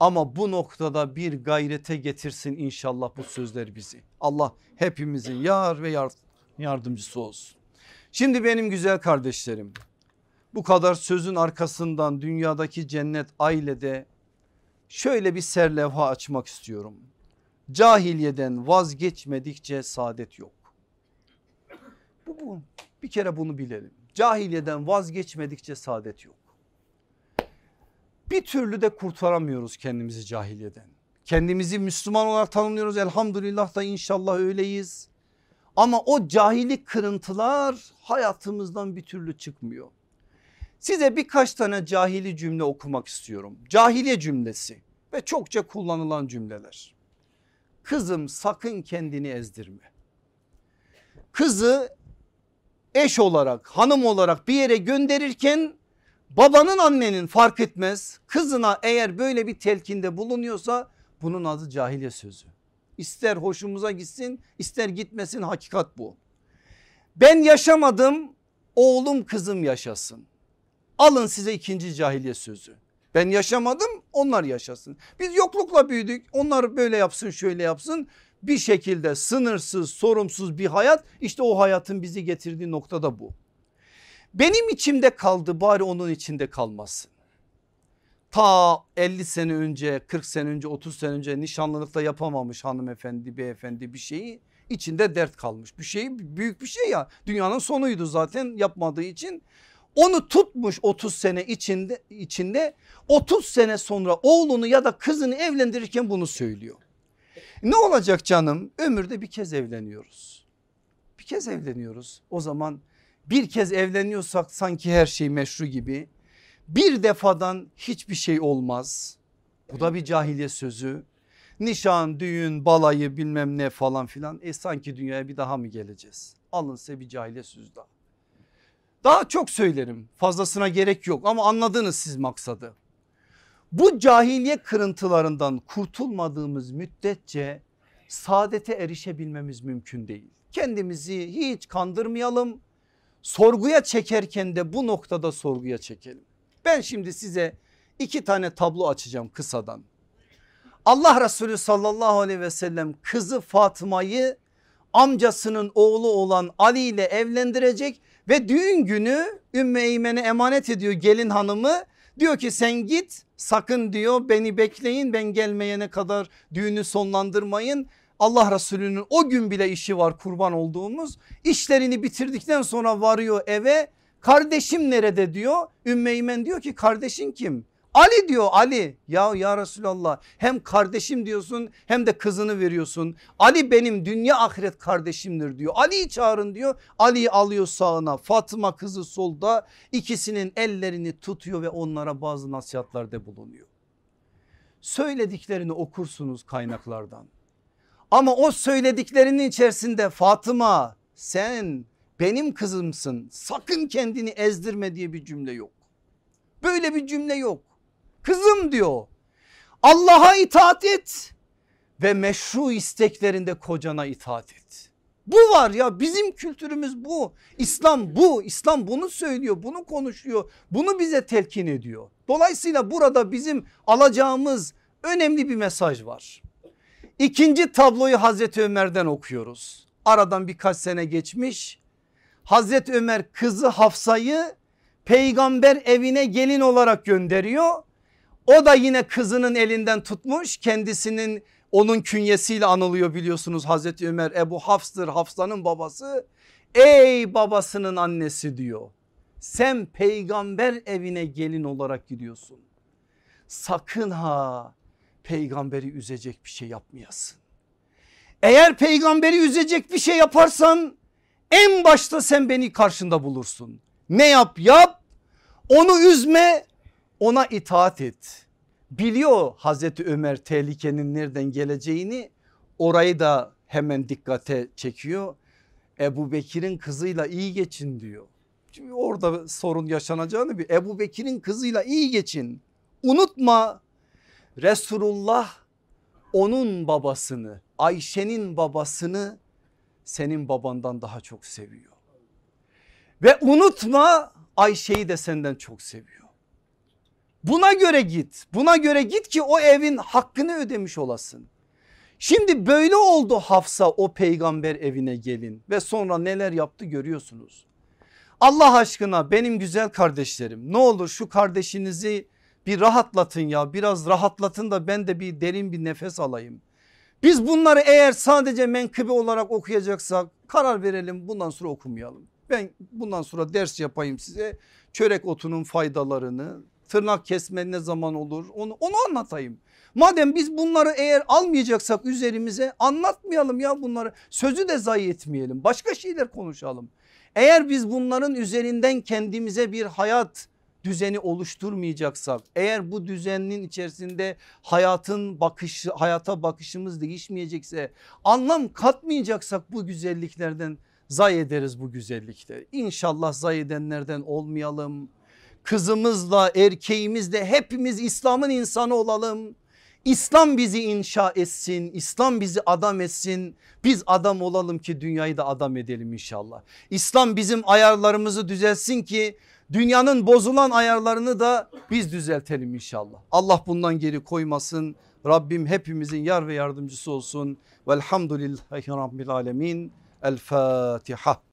Ama bu noktada bir gayrete getirsin inşallah bu sözler bizi. Allah hepimizin yar ve yardımcısı olsun. Şimdi benim güzel kardeşlerim bu kadar sözün arkasından dünyadaki cennet ailede şöyle bir serlevha açmak istiyorum. Cahiliyeden vazgeçmedikçe saadet yok. Bu, bu bir kere bunu bilelim. Cahiliyeden vazgeçmedikçe saadet yok. Bir türlü de kurtaramıyoruz kendimizi cahiliyeden. Kendimizi Müslüman olarak tanımlıyoruz elhamdülillah da inşallah öyleyiz. Ama o cahillik kırıntılar hayatımızdan bir türlü çıkmıyor. Size birkaç tane cahili cümle okumak istiyorum. Cahiliye cümlesi ve çokça kullanılan cümleler. Kızım sakın kendini ezdirme. Kızı eş olarak hanım olarak bir yere gönderirken babanın annenin fark etmez kızına eğer böyle bir telkinde bulunuyorsa bunun adı cahiliye sözü. İster hoşumuza gitsin ister gitmesin hakikat bu. Ben yaşamadım oğlum kızım yaşasın. Alın size ikinci cahiliye sözü. Ben yaşamadım onlar yaşasın. Biz yoklukla büyüdük onlar böyle yapsın şöyle yapsın. Bir şekilde sınırsız sorumsuz bir hayat işte o hayatın bizi getirdiği noktada bu. Benim içimde kaldı bari onun içinde kalmasın. Ta 50 sene önce 40 sene önce 30 sene önce nişanlılıkta yapamamış hanımefendi beyefendi bir şeyi içinde dert kalmış. Bir şey büyük bir şey ya dünyanın sonuydu zaten yapmadığı için. Onu tutmuş 30 sene içinde içinde 30 sene sonra oğlunu ya da kızını evlendirirken bunu söylüyor. Ne olacak canım ömürde bir kez evleniyoruz. Bir kez evleniyoruz o zaman bir kez evleniyorsak sanki her şey meşru gibi bir defadan hiçbir şey olmaz. Bu da bir cahiliye sözü. Nişan, düğün, balayı bilmem ne falan filan. E sanki dünyaya bir daha mı geleceğiz? Alın size bir cahiliye sözü daha. Daha çok söylerim fazlasına gerek yok ama anladınız siz maksadı. Bu cahiliye kırıntılarından kurtulmadığımız müddetçe saadete erişebilmemiz mümkün değil. Kendimizi hiç kandırmayalım. Sorguya çekerken de bu noktada sorguya çekelim. Ben şimdi size iki tane tablo açacağım kısadan. Allah Resulü sallallahu aleyhi ve sellem kızı Fatma'yı amcasının oğlu olan Ali ile evlendirecek ve düğün günü Ümmü Eymen'e emanet ediyor gelin hanımı. Diyor ki sen git sakın diyor beni bekleyin ben gelmeyene kadar düğünü sonlandırmayın. Allah Resulü'nün o gün bile işi var kurban olduğumuz işlerini bitirdikten sonra varıyor eve Kardeşim nerede diyor. Ümmeymen diyor ki kardeşin kim? Ali diyor Ali ya ya Resulallah hem kardeşim diyorsun hem de kızını veriyorsun. Ali benim dünya ahiret kardeşimdir diyor. Ali'yi çağırın diyor. Ali'yi alıyor sağına Fatıma kızı solda ikisinin ellerini tutuyor ve onlara bazı nasihatlarda bulunuyor. Söylediklerini okursunuz kaynaklardan. Ama o söylediklerinin içerisinde Fatıma sen benim kızımsın sakın kendini ezdirme diye bir cümle yok. Böyle bir cümle yok. Kızım diyor Allah'a itaat et ve meşru isteklerinde kocana itaat et. Bu var ya bizim kültürümüz bu. İslam bu. İslam bunu söylüyor, bunu konuşuyor, bunu bize telkin ediyor. Dolayısıyla burada bizim alacağımız önemli bir mesaj var. İkinci tabloyu Hazreti Ömer'den okuyoruz. Aradan birkaç sene geçmiş. Hazreti Ömer kızı Hafsa'yı peygamber evine gelin olarak gönderiyor. O da yine kızının elinden tutmuş kendisinin onun künyesiyle anılıyor biliyorsunuz Hazreti Ömer Ebu Hafs'tır Hafsa'nın babası. Ey babasının annesi diyor sen peygamber evine gelin olarak gidiyorsun. Sakın ha peygamberi üzecek bir şey yapmayasın. Eğer peygamberi üzecek bir şey yaparsan en başta sen beni karşında bulursun. Ne yap yap onu üzme ona itaat et. Biliyor Hazreti Ömer tehlikenin nereden geleceğini orayı da hemen dikkate çekiyor. Ebu Bekir'in kızıyla iyi geçin diyor. Şimdi orada sorun yaşanacağını bir Ebu Bekir'in kızıyla iyi geçin. Unutma Resulullah onun babasını Ayşe'nin babasını senin babandan daha çok seviyor. Ve unutma Ayşe'yi de senden çok seviyor. Buna göre git buna göre git ki o evin hakkını ödemiş olasın. Şimdi böyle oldu Hafsa o peygamber evine gelin ve sonra neler yaptı görüyorsunuz. Allah aşkına benim güzel kardeşlerim ne olur şu kardeşinizi bir rahatlatın ya biraz rahatlatın da ben de bir derin bir nefes alayım. Biz bunları eğer sadece menkıbe olarak okuyacaksak karar verelim bundan sonra okumayalım. Ben bundan sonra ders yapayım size çörek otunun faydalarını tırnak kesme ne zaman olur onu, onu anlatayım. Madem biz bunları eğer almayacaksak üzerimize anlatmayalım ya bunları sözü de zayi etmeyelim başka şeyler konuşalım. Eğer biz bunların üzerinden kendimize bir hayat düzeni oluşturmayacaksak eğer bu düzenin içerisinde hayatın bakışı hayata bakışımız değişmeyecekse anlam katmayacaksak bu güzelliklerden zay ederiz bu güzellikte. İnşallah zay edenlerden olmayalım. Kızımızla erkeğimizle hepimiz İslam'ın insanı olalım. İslam bizi inşa etsin, İslam bizi adam etsin. Biz adam olalım ki dünyayı da adam edelim inşallah. İslam bizim ayarlarımızı düzelsin ki dünyanın bozulan ayarlarını da biz düzeltelim inşallah. Allah bundan geri koymasın. Rabbim hepimizin yar ve yardımcısı olsun. Velhamdülillahi Rabbil Alemin. El Fatiha.